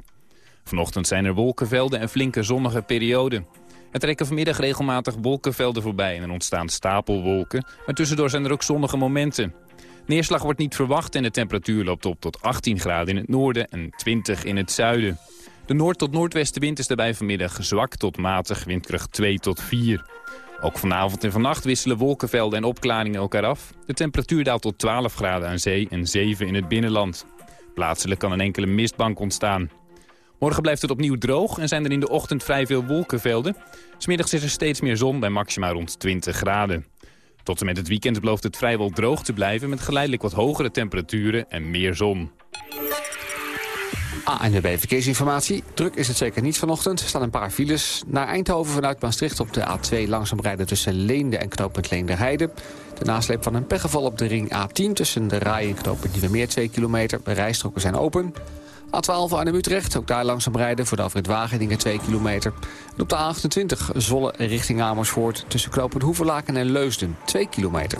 Vanochtend zijn er wolkenvelden en flinke zonnige perioden. Er trekken vanmiddag regelmatig wolkenvelden voorbij en er ontstaan stapelwolken. Maar tussendoor zijn er ook zonnige momenten. Neerslag wordt niet verwacht en de temperatuur loopt op tot 18 graden in het noorden en 20 in het zuiden. De noord- tot noordwestenwind is daarbij vanmiddag zwak tot matig, windkracht 2 tot 4. Ook vanavond en vannacht wisselen wolkenvelden en opklaringen elkaar af. De temperatuur daalt tot 12 graden aan zee en 7 in het binnenland. Plaatselijk kan een enkele mistbank ontstaan. Morgen blijft het opnieuw droog en zijn er in de ochtend vrij veel wolkenvelden. Smiddags is er steeds meer zon bij maxima rond 20 graden. Tot en met het weekend belooft het vrijwel droog te blijven... met geleidelijk wat hogere temperaturen en meer zon. ANWB Verkeersinformatie. Druk is het zeker niet vanochtend. Er staan een paar files. Naar Eindhoven vanuit Maastricht op de A2 langzaam rijden tussen Leende en knooppunt Leenderheide. De nasleep van een pechgeval op de ring A10 tussen de Rij en knooppunt Nieuwe Meer 2 kilometer. De rijstroken zijn open. A12 Arnhem-Utrecht, ook daar langzaam rijden voor de afrit Wageningen 2 kilometer. En op de A28 Zolle richting Amersfoort tussen knooppunt Hoeverlaken en Leusden 2 kilometer.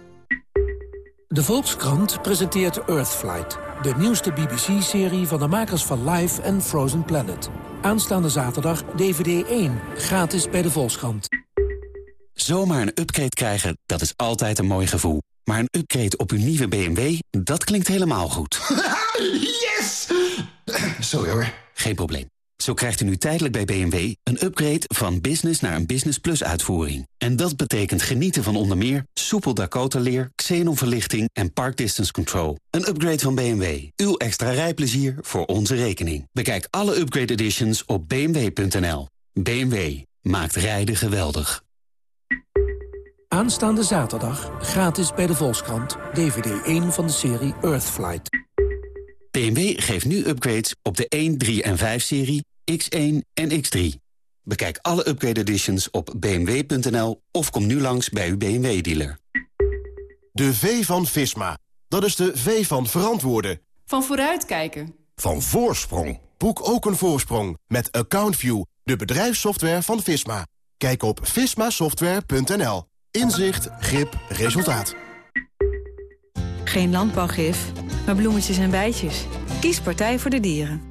De Volkskrant presenteert Earthflight. De nieuwste BBC-serie van de makers van Life en Frozen Planet. Aanstaande zaterdag DVD 1, gratis bij de Volkskrant. Zomaar een upgrade krijgen, dat is altijd een mooi gevoel. Maar een upgrade op uw nieuwe BMW, dat klinkt helemaal goed. [laughs] yes! [clears throat] Sorry hoor. Geen probleem. Zo krijgt u nu tijdelijk bij BMW een upgrade van business naar een Business Plus uitvoering. En dat betekent genieten van onder meer soepel Dakota-leer, xenonverlichting en park distance control. Een upgrade van BMW. Uw extra rijplezier voor onze rekening. Bekijk alle upgrade editions op bmw.nl. BMW maakt rijden geweldig. Aanstaande zaterdag gratis bij de Volkskrant. DVD 1 van de serie Earthflight. BMW geeft nu upgrades op de 1, 3 en 5-serie, X1 en X3. Bekijk alle upgrade editions op bmw.nl of kom nu langs bij uw BMW-dealer. De V van Visma. Dat is de V van verantwoorden. Van vooruitkijken. Van voorsprong. Boek ook een voorsprong met AccountView, de bedrijfssoftware van Visma. Kijk op vismasoftware.nl. Inzicht, grip, resultaat. Geen landbouwgif, maar bloemetjes en bijtjes. Kies Partij voor de Dieren.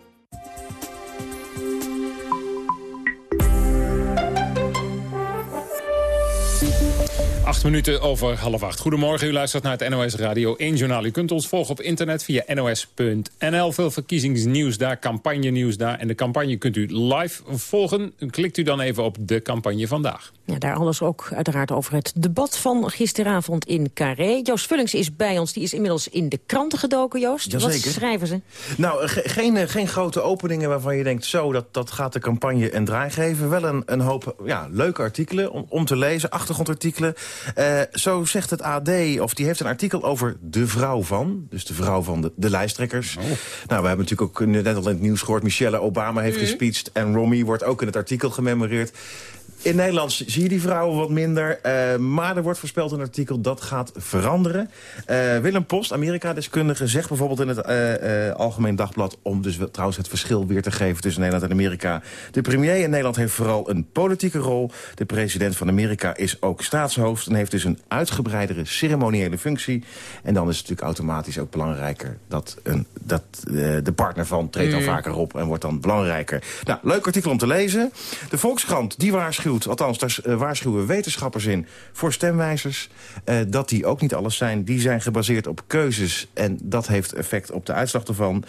Acht minuten over half acht. Goedemorgen, u luistert naar het NOS Radio 1 Journaal. U kunt ons volgen op internet via nos.nl. Veel verkiezingsnieuws daar, campagne-nieuws daar. En de campagne kunt u live volgen. Klikt u dan even op de campagne vandaag. Ja, daar alles ook uiteraard over het debat van gisteravond in Carré. Joost Vullings is bij ons, die is inmiddels in de kranten gedoken, Joost. Wat schrijven ze? Nou, ge- geen, eh, geen grote openingen waarvan je denkt... zo, dat, dat gaat de campagne een draai geven. Wel een, een hoop ja, leuke artikelen om, om te lezen, achtergrondartikelen. Eh, zo zegt het AD, of die heeft een artikel over de vrouw van. Dus de vrouw van de, de lijsttrekkers. Nou, we hebben natuurlijk ook net al in het nieuws gehoord... Michelle Obama heeft gespeecht en Romy wordt ook in het artikel gememoreerd. In Nederland zie je die vrouwen wat minder. eh, maar er wordt voorspeld in een artikel dat gaat veranderen. Eh, Willem Post, Amerika-deskundige, zegt bijvoorbeeld in het eh, Algemeen Dagblad... om dus trouwens het verschil weer te geven tussen Nederland en Amerika. De premier in Nederland heeft vooral een politieke rol. De president van Amerika is ook staatshoofd... en heeft dus een uitgebreidere ceremoniële functie. En dan is het natuurlijk automatisch ook belangrijker... dat, een, dat de partner van treedt dan Mm. vaker op en wordt dan belangrijker. Nou, leuk artikel om te lezen. De Volkskrant, die waarschuwt, althans daar eh, waarschuwen wetenschappers in... voor stemwijzers, eh, dat die ook niet alles zijn. Die zijn gebaseerd op keuzes en dat heeft effect op de uitslag ervan.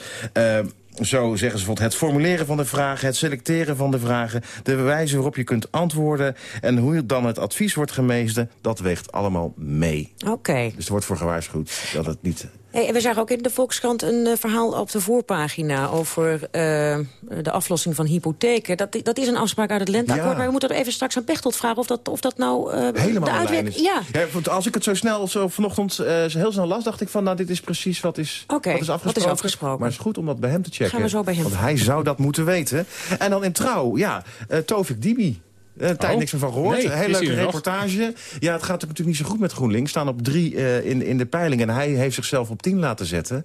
Eh, zo zeggen ze het formuleren van de vragen... het selecteren van de vragen, de wijze waarop je kunt antwoorden... en hoe dan het advies wordt gemeesden, dat weegt allemaal mee. Oké. Dus er wordt voor gewaarschuwd dat het niet Hey, we zagen ook in de Volkskrant een uh, verhaal op de voorpagina... over uh, de aflossing van hypotheken. Dat, dat is een afspraak uit het lenteakkoord. Ja. Maar we moeten er even straks aan Pechtold vragen of dat, of dat nou uh, Helemaal de uitwerking... Ja. ja. want als ik het zo snel zo vanochtend heel snel las... dacht ik van, nou, dit is precies wat is, okay, wat is, afgesproken. Wat is afgesproken. Maar het is goed om dat bij hem te checken. Gaan we zo bij hem Want hij zou dat moeten weten. En dan in Trouw, ja, Tovik Dibi... Uh, tijd oh, niks meer van gehoord. Nee, hele leuke reportage. Ja, het gaat natuurlijk niet zo goed met GroenLinks. Staan op drie uh, in, in de peiling. En hij heeft zichzelf op tien laten zetten.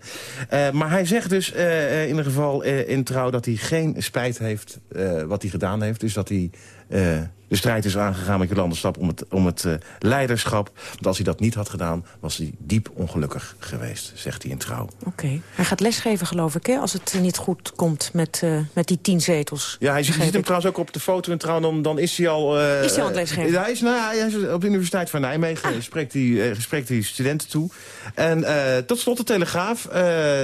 Uh, maar hij zegt dus in ieder geval in trouw dat hij geen spijt heeft wat hij gedaan heeft. Dus dat hij de strijd is aangegaan met Jolande Stap om het, om het uh, leiderschap. Want als hij dat niet had gedaan, was hij diep ongelukkig geweest, zegt hij in trouw. Oké. Okay. Hij gaat lesgeven, geloof ik, hè, als het niet goed komt met, uh, met die tien zetels. Ja, hij ziet, hem trouwens ook op de foto in trouw. Dan, dan is hij al... Uh, is hij al aan het lesgeven? hij, is, nou, hij is op de Universiteit van Nijmegen. Ah. Spreekt, hij, spreekt hij studenten toe. En tot slot de Telegraaf.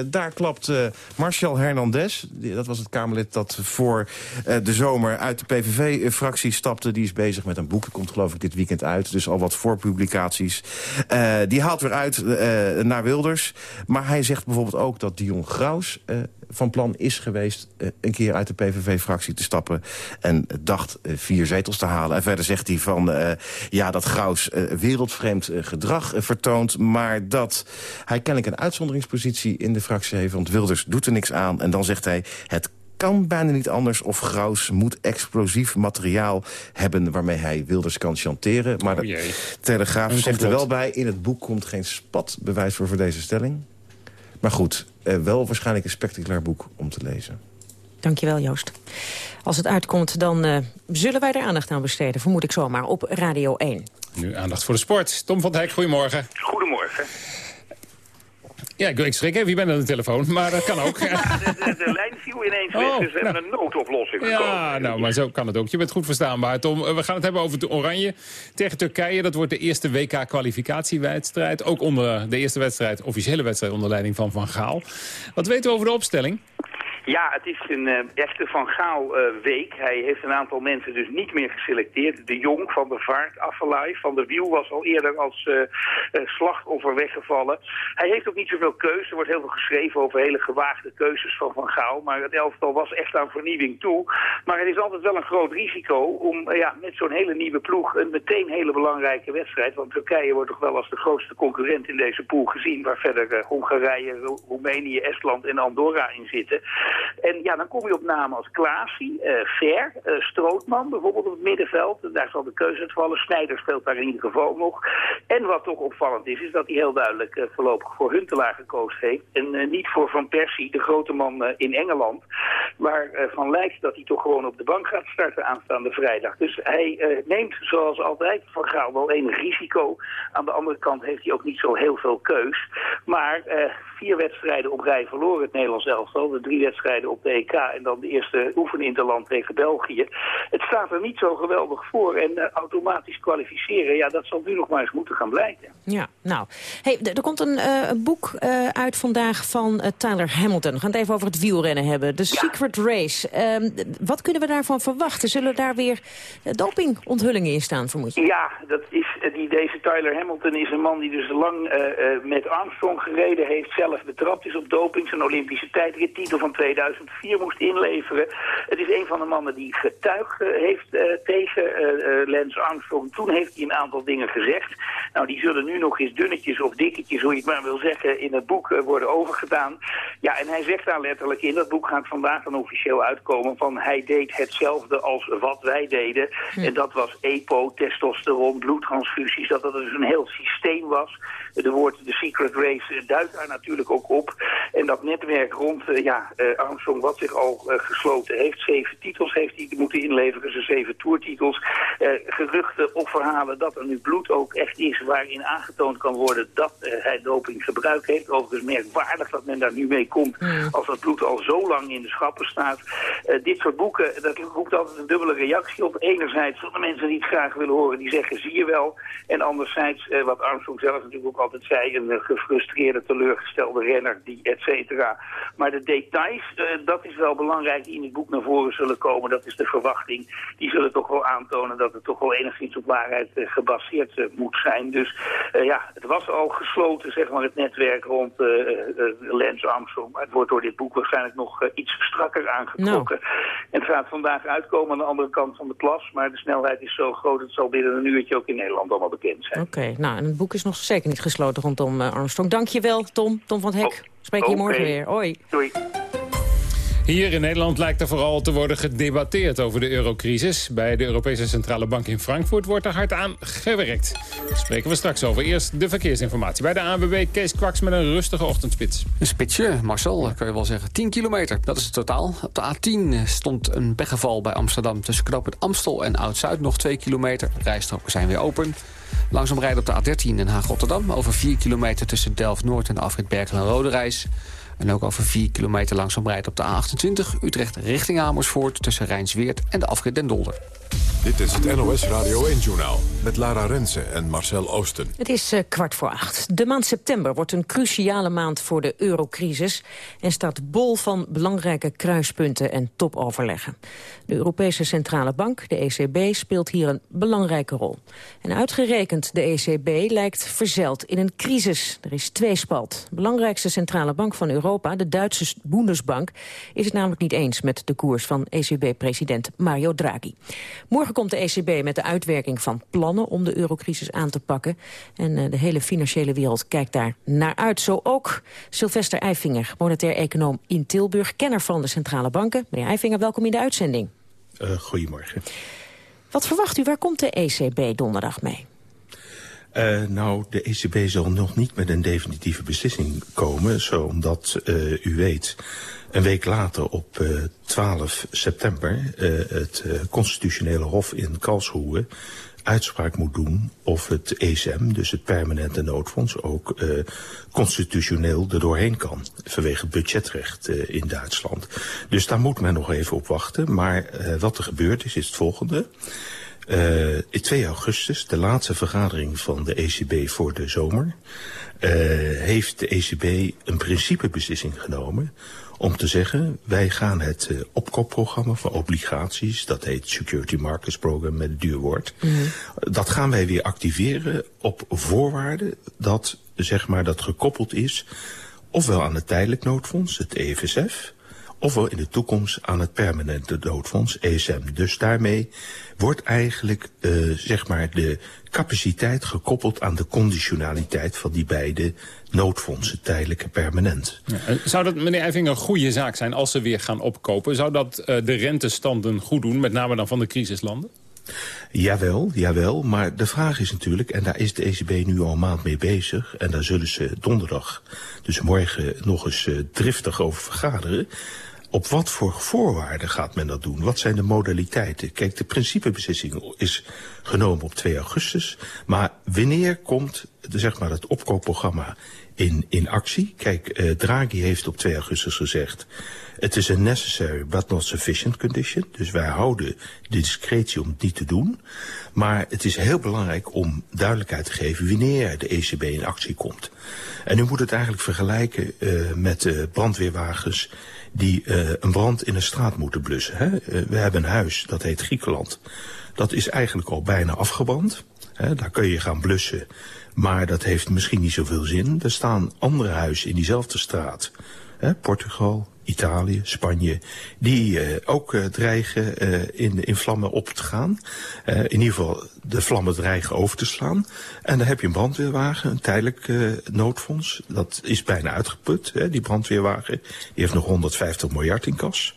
daar klapt Marcel Hernandez. Dat was het Kamerlid dat voor de zomer uit de PVV-fractie stapte die is bezig met een boek. komt geloof ik dit weekend uit. Dus al wat voorpublicaties. Uh, die haalt weer uit uh, naar Wilders. Maar hij zegt bijvoorbeeld ook dat Dion Graus uh, van plan is geweest... een keer uit de PVV-fractie te stappen. En dacht vier zetels te halen. En verder zegt hij van... ja, dat Graus wereldvreemd gedrag vertoont. Maar dat hij kennelijk een uitzonderingspositie in de fractie heeft. Want Wilders doet er niks aan. En dan zegt hij... het kan bijna niet anders of Graus moet explosief materiaal hebben... waarmee hij Wilders kan chanteren. Maar oh de Telegraaf zegt er wel bij... in het boek komt geen spat bewijs voor voor deze stelling. Maar goed, eh, wel waarschijnlijk een spectaculair boek om te lezen. Dankjewel, Joost. Als het uitkomt, dan uh, zullen wij er aandacht aan besteden. Vermoed ik zomaar, op Radio 1. Nu aandacht voor de sport. Tom van Dijk, goedemorgen. Goedemorgen. Ja, ik, ik schrik even, je bent aan de telefoon, maar dat kan ook. Ja, [laughs] [laughs] de, de, de lijn viel ineens weg, Oh, dus we nou. hebben een noodoplossing gekomen. Ja, nou, maar zo kan het ook. Je bent goed verstaanbaar, Tom. Eh, We gaan het hebben over de Oranje tegen Turkije. Dat wordt de eerste WK-kwalificatiewedstrijd. Ook onder de eerste wedstrijd, officiële wedstrijd onder leiding van Van Gaal. Wat weten we over de opstelling? Ja, het is een uh, echte Van Gaal uh, week. Hij heeft een aantal mensen dus niet meer geselecteerd. De Jong, Van der Vaart, Affelay, Van der Wiel was al eerder als uh, slachtoffer weggevallen. Hij heeft ook niet zoveel keuze. Er wordt heel veel geschreven over hele gewaagde keuzes van Van Gaal. Maar het elftal was echt aan vernieuwing toe. Maar het is altijd wel een groot risico om ja, met zo'n hele nieuwe ploeg een meteen hele belangrijke wedstrijd. Want Turkije wordt toch wel als de grootste concurrent in deze pool gezien. Waar verder Hongarije, Ro Roemenië, Estland en Andorra in zitten. En ja, dan kom je op namen als Klaasie, uh, Ver, uh, Strootman bijvoorbeeld op het middenveld. En daar zal de keuze uit vallen. Snijder speelt daar in ieder geval nog. En wat toch opvallend is, is dat hij heel duidelijk uh, voorlopig voor Huntelaar gekozen heeft. En niet voor Van Persie, de grote man in Engeland. Waarvan lijkt dat hij toch gewoon op de bank gaat starten aanstaande vrijdag. Dus hij neemt zoals altijd van Gaal wel enig risico. Aan de andere kant heeft hij ook niet zo heel veel keus. Maar vier wedstrijden op rij verloren het Nederlands elftal. De drie wedstrijden op de EK en dan de eerste oefeninterland tegen België. Het staat er niet zo geweldig voor. En uh, automatisch kwalificeren, ja, dat zal nu nog maar eens moeten gaan blijken. Ja, nou. Hey, er komt een uh, boek uh, uit vandaag van Tyler Hamilton. We gaan het even over het wielrennen hebben. The Secret. Race. wat kunnen we daarvan verwachten? Zullen daar weer dopingonthullingen in staan, vermoed je? Ja, dat is, die, deze Tyler Hamilton is een man die dus lang met Armstrong gereden heeft. Zelf betrapt is op doping. Zijn Olympische tijdrittitel van 2004 moest inleveren. Het is een van de mannen die getuigd uh, heeft uh, tegen uh, Lance Armstrong. Toen heeft hij een aantal dingen gezegd. Nou, die zullen nu nog eens dunnetjes of dikketjes, hoe je het maar wil zeggen, in het boek worden overgedaan. Ja, en hij zegt daar letterlijk in, dat boek gaat vandaag dan officieel uitkomen, van hij deed hetzelfde als wat wij deden. Hm. En dat was EPO, testosteron, bloedtransfusies, dat dat dus een heel systeem was. De woord The Secret Race duidt daar natuurlijk ook op. En dat netwerk rond, ja, Armstrong wat zich al uh, gesloten heeft. Zeven titels heeft hij moeten inleveren, zijn zeven toertitels. Uh, geruchten of verhalen dat er nu bloed ook echt is waarin aangetoond kan worden dat hij dopinggebruik heeft. Overigens merkwaardig dat men daar nu mee komt als dat bloed al zo lang in de schappen staat. dit soort boeken, dat roept altijd een dubbele reactie op. Enerzijds zullen mensen niet graag willen horen, die zeggen zie je wel. En anderzijds, wat Armstrong zelf natuurlijk ook altijd zei, een gefrustreerde, teleurgestelde renner, die et cetera. Maar de details, dat is wel belangrijk die in het boek naar voren zullen komen. Dat is de verwachting. Die zullen toch wel aantonen dat het toch wel enigszins op waarheid gebaseerd moet zijn. Dus ja, het was al gesloten, zeg maar, het netwerk rond Lance Armstrong. Maar het wordt door dit boek waarschijnlijk nog iets strakker aangetrokken. Nou. En het gaat vandaag uitkomen aan de andere kant van de klas. Maar de snelheid is zo groot, het zal binnen een uurtje ook in Nederland allemaal bekend zijn. Oké, nou, en het boek is nog zeker niet gesloten rondom Armstrong. Dank je wel, Tom. Tom van Hek. Oh, Spreek je okay. morgen weer. Hoi. Doei. Hier in Nederland lijkt er vooral te worden gedebatteerd over de eurocrisis. Bij de Europese Centrale Bank in Frankfurt wordt er hard aan gewerkt. Daar spreken we straks over. Eerst de verkeersinformatie. Bij de ANWB Kees Kwaks met een rustige ochtendspits. Een spitsje, Marcel, kan je wel zeggen. 10 kilometer, dat is het totaal. Op de A10 stond een pechgeval bij Amsterdam tussen knooppunt Amstel en Oud-Zuid. Nog 2 kilometer. Rijstroken zijn weer open. Langzaam rijden op de A13 Den Haag-Rotterdam. Over 4 kilometer tussen Delft-Noord en Afrit Berkel en Rode Reis. En ook over 4 kilometer langzaam op de A28... Utrecht richting Amersfoort tussen Rijnsweert en de afrit Den Dolder. Dit is het NOS Radio 1-journaal met Lara Rensen en Marcel Oosten. Het is uh, kwart voor acht. De maand september wordt een cruciale maand voor de eurocrisis... en staat bol van belangrijke kruispunten en topoverleggen. De Europese Centrale Bank, de ECB, speelt hier een belangrijke rol. En uitgerekend de ECB lijkt verzeld in een crisis. Er is tweespalt. De belangrijkste centrale bank van Europa, de Duitse Bundesbank... is het namelijk niet eens met de koers van ECB-president Mario Draghi. Morgen komt de ECB met de uitwerking van plannen om de eurocrisis aan te pakken. En uh, de hele financiële wereld kijkt daar naar uit. Zo ook Sylvester Eifinger, monetair econoom in Tilburg, kenner van de centrale banken. Meneer Eifinger, welkom in de uitzending. Uh, goedemorgen. Wat verwacht u? Waar komt de ECB donderdag mee? Uh, nou, de ECB zal nog niet met een definitieve beslissing komen, zo omdat uh, u weet een week later, op uh, 12 september, uh, het uh, constitutionele hof in Karlsruhe uitspraak moet doen of het ESM, dus het permanente noodfonds, ook constitutioneel er doorheen kan. Vanwege budgetrecht in Duitsland. Dus daar moet men nog even op wachten. Maar wat er gebeurd is, is het volgende. In 2 augustus, de laatste vergadering van de ECB voor de zomer... Heeft de ECB een principebeslissing genomen om te zeggen, wij gaan het uh, opkoopprogramma van obligaties... dat heet Security Markets Program met het duur woord... Mm -hmm. dat gaan wij weer activeren op voorwaarde dat, zeg maar, dat gekoppeld is... ofwel aan het tijdelijk noodfonds, het EFSF ofwel in de toekomst aan het permanente doodfonds, ESM. Dus daarmee wordt eigenlijk uh, zeg maar de capaciteit gekoppeld aan de conditionaliteit van die beide noodfondsen, tijdelijk en permanent. Ja, zou dat, meneer Eiving, een goede zaak zijn als ze weer gaan opkopen? Zou dat uh, de rentestanden goed doen, met name dan van de crisislanden? Jawel, jawel, maar de vraag is natuurlijk, en daar is de ECB nu al een maand mee bezig... en daar zullen ze donderdag, dus morgen, nog eens driftig over vergaderen... Op wat voor voorwaarden gaat men dat doen? Wat zijn de modaliteiten? Kijk, de principebeslissing is genomen op 2 augustus. Maar wanneer komt zeg maar, het opkoopprogramma in, in actie? Kijk, uh, Draghi heeft op 2 augustus gezegd... het is een necessary but not sufficient condition. Dus wij houden de discretie om het niet te doen. Maar het is heel belangrijk om duidelijkheid te geven... wanneer de ECB in actie komt. En u moet het eigenlijk vergelijken uh, met uh, brandweerwagens die uh, een brand in een straat moeten blussen. Hè? Uh, we hebben een huis, dat heet Griekenland. Dat is eigenlijk al bijna afgebrand. Hè? Daar kun je gaan blussen, maar dat heeft misschien niet zoveel zin. Er staan andere huizen in diezelfde straat. Hè? Portugal, Italië, Spanje, die uh, ook uh, dreigen uh, in, in vlammen op te gaan. In ieder geval de vlammen dreigen over te slaan. En dan heb je een brandweerwagen, een tijdelijk noodfonds. Dat is bijna uitgeput, hè, die brandweerwagen. Die heeft nog 150 miljard in kas.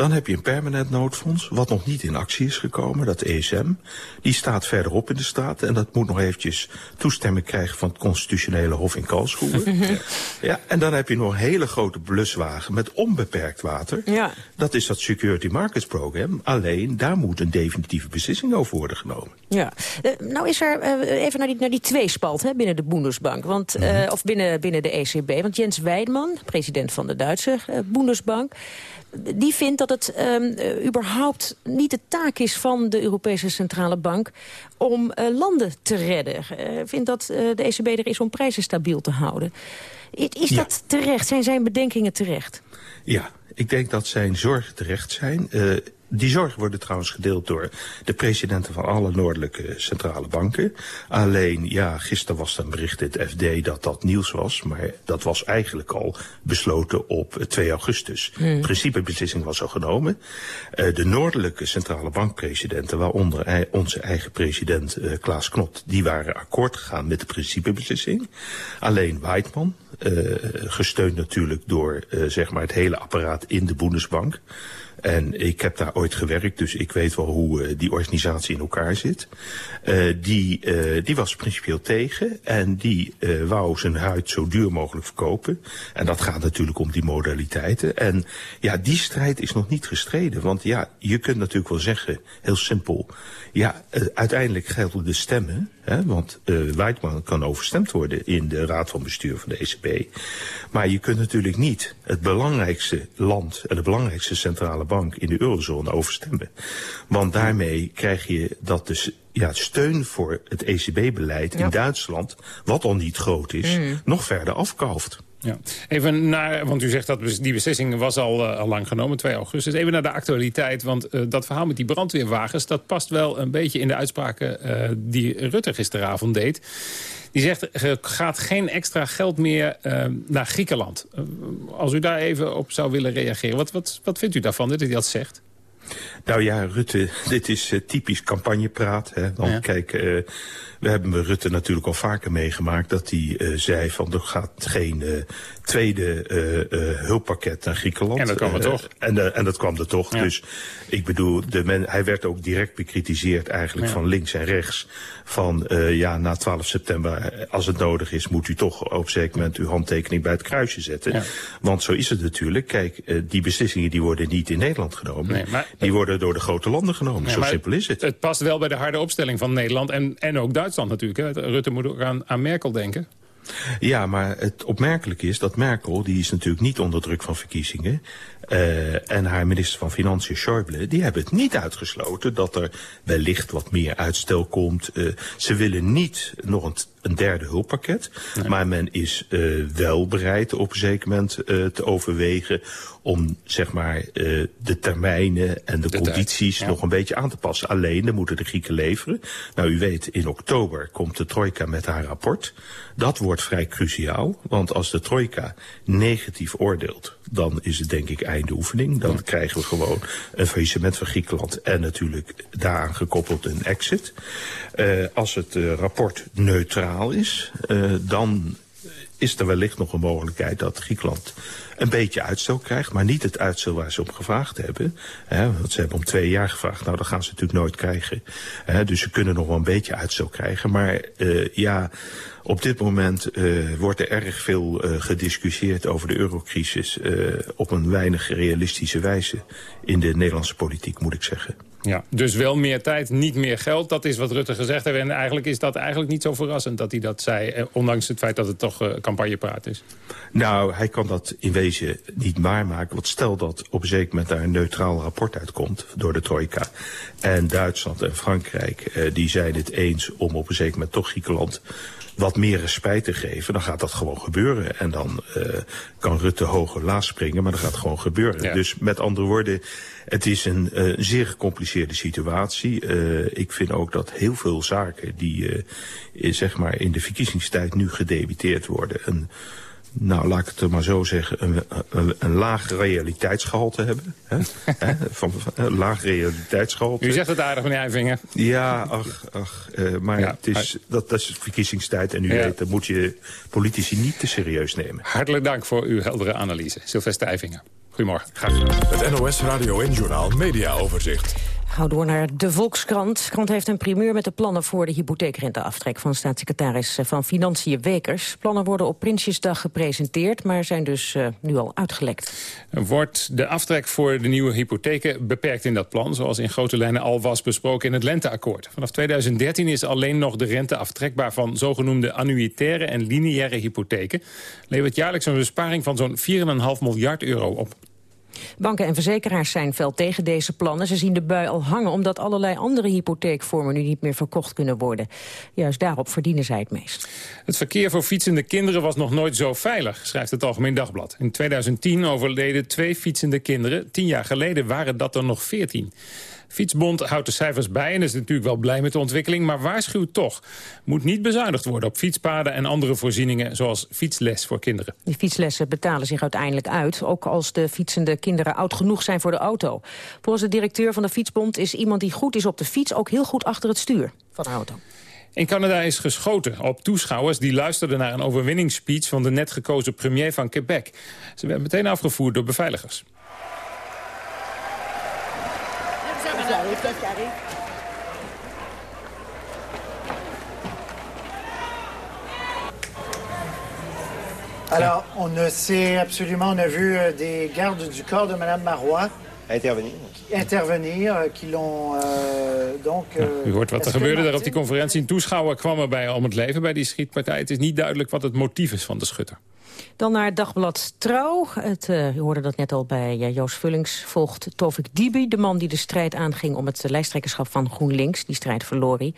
Dan heb je een permanent noodfonds, wat nog niet in actie is gekomen, dat ESM. Die staat verderop in de straat en dat moet nog eventjes toestemming krijgen van het constitutionele hof in Karlsruhe. [laughs] ja. ja, en dan heb je nog een hele grote bluswagen met onbeperkt water. Ja. Dat is dat Security Markets Program. Alleen, daar moet een definitieve beslissing over worden genomen. Ja, uh, nou is er uh, even naar die, naar die tweespalt hè, binnen de Bundesbank, want, uh, mm -hmm. of binnen, binnen de ECB. Want Jens Weidmann, president van de Duitse Bundesbank, die vindt dat het um, überhaupt niet de taak is van de Europese Centrale Bank om landen te redden. vindt dat de ECB er is om prijzen stabiel te houden. Is ja. dat terecht? Zijn zijn bedenkingen terecht? Ja, ik denk dat zijn zorgen terecht zijn. Die zorgen worden trouwens gedeeld door de presidenten van alle noordelijke centrale banken. Alleen, ja, gisteren was een bericht in het FD dat dat nieuws was. Maar dat was eigenlijk al besloten op 2 augustus. Hmm. De principebeslissing was al genomen. Uh, de noordelijke centrale bankpresidenten, waaronder onze eigen president uh, Klaas Knot... die waren akkoord gegaan met de principebeslissing. Alleen Weidman, uh, gesteund natuurlijk door zeg maar het hele apparaat in de Bundesbank... En ik heb daar ooit gewerkt, dus ik weet wel hoe uh, die organisatie in elkaar zit. Uh, die, uh, die was principieel tegen en die wou zijn huid zo duur mogelijk verkopen. En dat gaat natuurlijk om die modaliteiten. En ja, die strijd is nog niet gestreden. Want ja, je kunt natuurlijk wel zeggen, heel simpel... Ja, uiteindelijk gelden de stemmen Hè, want uh, Weidman kan overstemd worden in de raad van bestuur van de ECB. Maar je kunt natuurlijk niet het belangrijkste land en de belangrijkste centrale bank in de eurozone overstemmen. Want daarmee krijg je dat dus ja, steun voor het ECB-beleid ja. in Duitsland, wat al niet groot is, mm. nog verder afkalft. Ja. Even naar, want u zegt dat die beslissing was al, al lang genomen, 2 augustus. Even naar de actualiteit, want uh, dat verhaal met die brandweerwagens... dat past wel een beetje in de uitspraken uh, die Rutte gisteravond deed. Die zegt, er gaat geen extra geld meer naar Griekenland. als u daar even op zou willen reageren, wat, wat, wat vindt u daarvan dat hij dat zegt? Nou ja, Rutte, dit is typisch campagnepraat. Hè? Want ja. kijk... We hebben Rutte natuurlijk al vaker meegemaakt dat hij uh, zei van er gaat geen tweede hulppakket naar Griekenland. En dat kwam er toch. En, en dat kwam er toch. Ja. Dus ik bedoel, de men, hij werd ook direct bekritiseerd eigenlijk ja. van links en rechts. Van ja, na 12 september, als het nodig is, moet u toch op een zeker moment uw handtekening bij het kruisje zetten. Want zo is het natuurlijk. Kijk, die beslissingen die worden niet in Nederland genomen. Nee, maar, die worden door de grote landen genomen. zo simpel is het. Het past wel bij de harde opstelling van Nederland en, en ook Duitsland. Natuurlijk. Hè. Rutte moet ook aan, aan Merkel denken. Ja, maar het opmerkelijke is dat Merkel, die is natuurlijk niet onder druk van verkiezingen. Uh, en haar minister van Financiën, Schäuble, die hebben het niet uitgesloten dat er wellicht wat meer uitstel komt. Uh, ze willen niet nog een, een derde hulppakket. Nee. Maar men is uh, wel bereid op een zeker moment te overwegen om zeg maar de termijnen en de, de condities ja. nog een beetje aan te passen. Alleen, dan moeten de Grieken leveren. Nou, u weet, in oktober komt de trojka met haar rapport. Dat wordt vrij cruciaal, want als de trojka negatief oordeelt, dan is het denk ik einde oefening. Dan krijgen we gewoon een faillissement van Griekenland en natuurlijk daaraan gekoppeld een exit. Uh, als het uh, rapport neutraal is, uh, dan is er wellicht nog een mogelijkheid dat Griekenland een beetje uitstel krijgt, maar niet het uitstel waar ze op gevraagd hebben. Hè, want ze hebben om twee jaar gevraagd, nou dat gaan ze natuurlijk nooit krijgen. Hè, dus ze kunnen nog wel een beetje uitstel krijgen. Maar uh, ja, op dit moment uh, wordt er erg veel uh, gediscussieerd over de eurocrisis uh, op een weinig realistische wijze in de Nederlandse politiek, moet ik zeggen. Ja, dus wel meer tijd, niet meer geld. Dat is wat Rutte gezegd heeft. En eigenlijk is dat eigenlijk niet zo verrassend dat hij dat zei. Ondanks het feit dat het toch uh, campagnepraat is. Nou, hij kan dat in wezen niet waarmaken. Want stel dat op een zeker moment daar een neutraal rapport uitkomt door de trojka. En Duitsland en Frankrijk, uh, die zijn het eens om op een zeker moment toch Griekenland wat meer respect te geven, dan gaat dat gewoon gebeuren. En dan uh, kan Rutte hoger laag springen, maar dat gaat gewoon gebeuren. Ja. Dus met andere woorden, het is een uh, zeer gecompliceerde situatie. Uh, ik vind ook dat heel veel zaken die uh, zeg maar in de verkiezingstijd nu gedebiteerd worden... Een, nou, laat ik het er maar zo zeggen, een, een, een laag realiteitsgehalte hebben. Hè? [laughs] Van, van, een laag realiteitsgehalte. U zegt het aardig, meneer Eivingen. Ja, ach, ach uh, maar ja, het is, dat, dat is verkiezingstijd en u ja. weet, dat moet je politici niet te serieus nemen. Hartelijk dank voor uw heldere analyse. Sylvester Eivingen. Goedemorgen. Graag gedaan. Het NOS Radio en Journaal Media Overzicht. Gauw door naar de Volkskrant. De krant heeft een primeur met de plannen voor de hypotheekrenteaftrek... van staatssecretaris van Financiën Wekers. Plannen worden op Prinsjesdag gepresenteerd... maar zijn dus uh, nu al uitgelekt. Wordt de aftrek voor de nieuwe hypotheken beperkt in dat plan... zoals in grote lijnen al was besproken in het Lenteakkoord. Vanaf 2013 is alleen nog de rente aftrekbaar... van zogenoemde annuitaire en lineaire hypotheken. Levert jaarlijks een besparing van zo'n 4,5 miljard euro op. Banken en verzekeraars zijn fel tegen deze plannen. Ze zien de bui al hangen omdat allerlei andere hypotheekvormen nu niet meer verkocht kunnen worden. Juist daarop verdienen zij het meest. Het verkeer voor fietsende kinderen was nog nooit zo veilig, schrijft het Algemeen Dagblad. In 2010 overleden twee fietsende kinderen. Tien jaar geleden waren dat er nog veertien. Fietsbond houdt de cijfers bij en is natuurlijk wel blij met de ontwikkeling... maar waarschuwt toch. Moet niet bezuinigd worden op fietspaden en andere voorzieningen... zoals fietsles voor kinderen. Die fietslessen betalen zich uiteindelijk uit... ook als de fietsende kinderen oud genoeg zijn voor de auto. Volgens de directeur van de Fietsbond is iemand die goed is op de fiets... ook heel goed achter het stuur van de auto. In Canada is geschoten op toeschouwers die luisterden naar een overwinningsspeech... van de net gekozen premier van Quebec. Ze werden meteen afgevoerd door beveiligers. Alors, on a, c'est absolument, on a vu euh, des gardes du corps de Mme Marois. Intervenir. Intervenir, euh, qui l'ont euh, donc... Uh, U hoort wat er gebeurde daar op die conferentie. Een toeschouwer kwam erbij om het leven bij die schietpartij. Het is niet duidelijk wat het motief is van de schutter. Dan naar Dagblad Trouw. Het, uh, u hoorde dat net al bij uh, Joost Vullings. Volgt Tovik Dibi, de man die de strijd aanging... om het lijsttrekkerschap van GroenLinks. Die strijd verloor hij.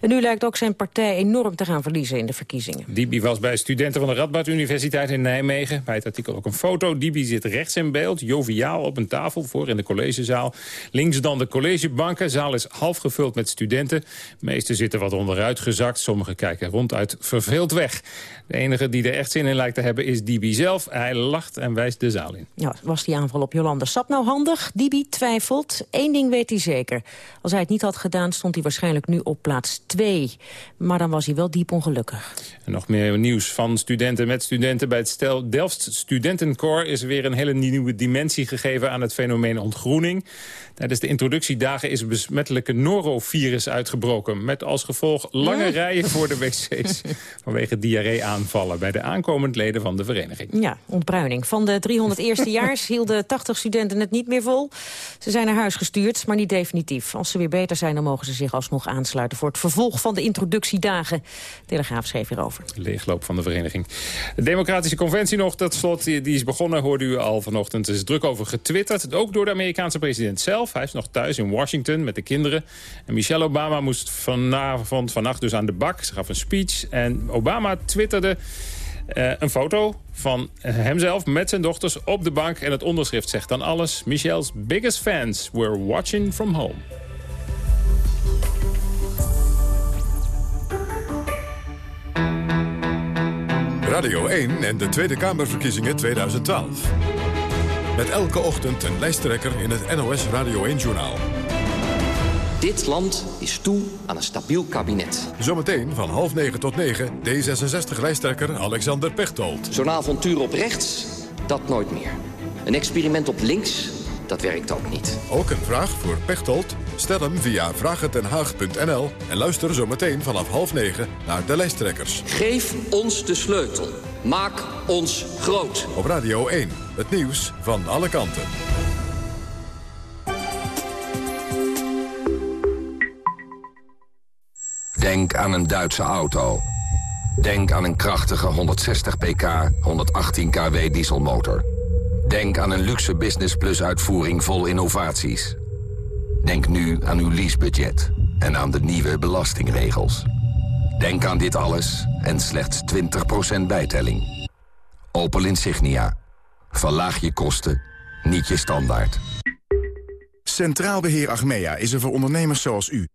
En nu lijkt ook zijn partij enorm te gaan verliezen in de verkiezingen. Dibi was bij studenten van de Radboud Universiteit in Nijmegen. Bij het artikel ook een foto. Dibi zit rechts in beeld, joviaal op een tafel voor in de collegezaal. Links dan de collegebanken. Zaal is half gevuld met studenten. De meesten zitten wat onderuit gezakt. Sommigen kijken ronduit verveeld weg. De enige die er echt zin in lijkt te hebben is Dibi zelf. Hij lacht en wijst de zaal in. Ja, was die aanval op Jolanda Sap nou handig? Dibi twijfelt. Eén ding weet hij zeker. Als hij het niet had gedaan, stond hij waarschijnlijk nu op plaats 2. Maar dan was hij wel diep ongelukkig. En nog meer nieuws van studenten met studenten. Bij het Stel Delft Studentenkoor is weer een hele nieuwe dimensie gegeven aan het fenomeen ontgroening. Tijdens de introductiedagen is een besmettelijke norovirus uitgebroken. Met als gevolg lange rijen voor de wc's. [laughs] vanwege diarree-aanvallen bij de aankomend leden van de vereniging. Ja, ontbruining. Van de 300 eerstejaars [laughs] hielden 80 studenten het niet meer vol. Ze zijn naar huis gestuurd, maar niet definitief. Als ze weer beter zijn, dan mogen ze zich alsnog aansluiten... voor het vervolg van de introductiedagen. Telegraaf schreef hierover. Leegloop van de vereniging. De Democratische Conventie nog, dat slot, die is begonnen, hoorde u al vanochtend. Er is druk over getwitterd, ook door de Amerikaanse president zelf. Hij is nog thuis in Washington met de kinderen. En Michelle Obama moest vanavond, vannacht dus aan de bak. Ze gaf een speech en Obama twitterde... Uh, een foto van hemzelf met zijn dochters op de bank. En het onderschrift zegt dan alles. Michelle's biggest fans were watching from home. Radio 1 en de Tweede Kamerverkiezingen 2012. Met elke ochtend een lijsttrekker in het NOS Radio 1-journaal. Dit land is toe aan een stabiel kabinet. Zometeen van half negen tot negen D66-lijsttrekker Alexander Pechtold. Zo'n avontuur op rechts, dat nooit meer. Een experiment op links, dat werkt ook niet. Ook een vraag voor Pechtold? Stel hem via vragentenhaag.nl en luister zometeen vanaf half negen naar de lijsttrekkers. Geef ons de sleutel. Maak ons groot. Op Radio 1, het nieuws van alle kanten. Denk aan een Duitse auto. Denk aan een krachtige 160 pk, 118 kW dieselmotor. Denk aan een luxe Business Plus uitvoering vol innovaties. Denk nu aan uw leasebudget en aan de nieuwe belastingregels. Denk aan dit alles en slechts 20% bijtelling. Opel Insignia. Verlaag je kosten, niet je standaard. Centraal Beheer Achmea is er voor ondernemers zoals u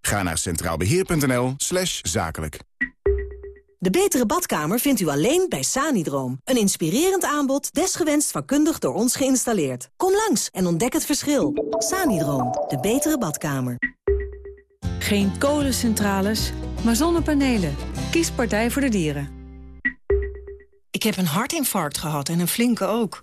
Ga naar centraalbeheer.nl slash zakelijk. De betere badkamer vindt u alleen bij Sanidroom. Een inspirerend aanbod, desgewenst vakkundig door ons geïnstalleerd. Kom langs en ontdek het verschil. Sanidroom, de betere badkamer. Geen kolencentrales, maar zonnepanelen. Kies Partij voor de Dieren. Ik heb een hartinfarct gehad en een flinke ook.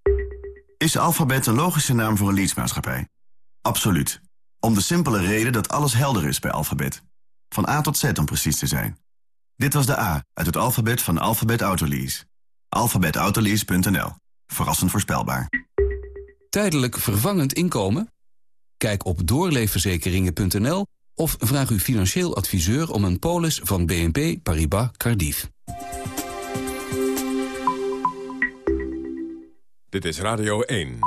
Is Alphabet een logische naam voor een leadsmaatschappij? Absoluut. Om de simpele reden dat alles helder is bij Alphabet. Van A tot Z om precies te zijn. Dit was de A uit het alfabet van Alphabet Autolease. Alphabetautolease.nl. Verrassend voorspelbaar. Tijdelijk vervangend inkomen? Kijk op doorleefverzekeringen.nl of vraag uw financieel adviseur om een polis van BNP Paribas Cardiff. Dit is Radio 1.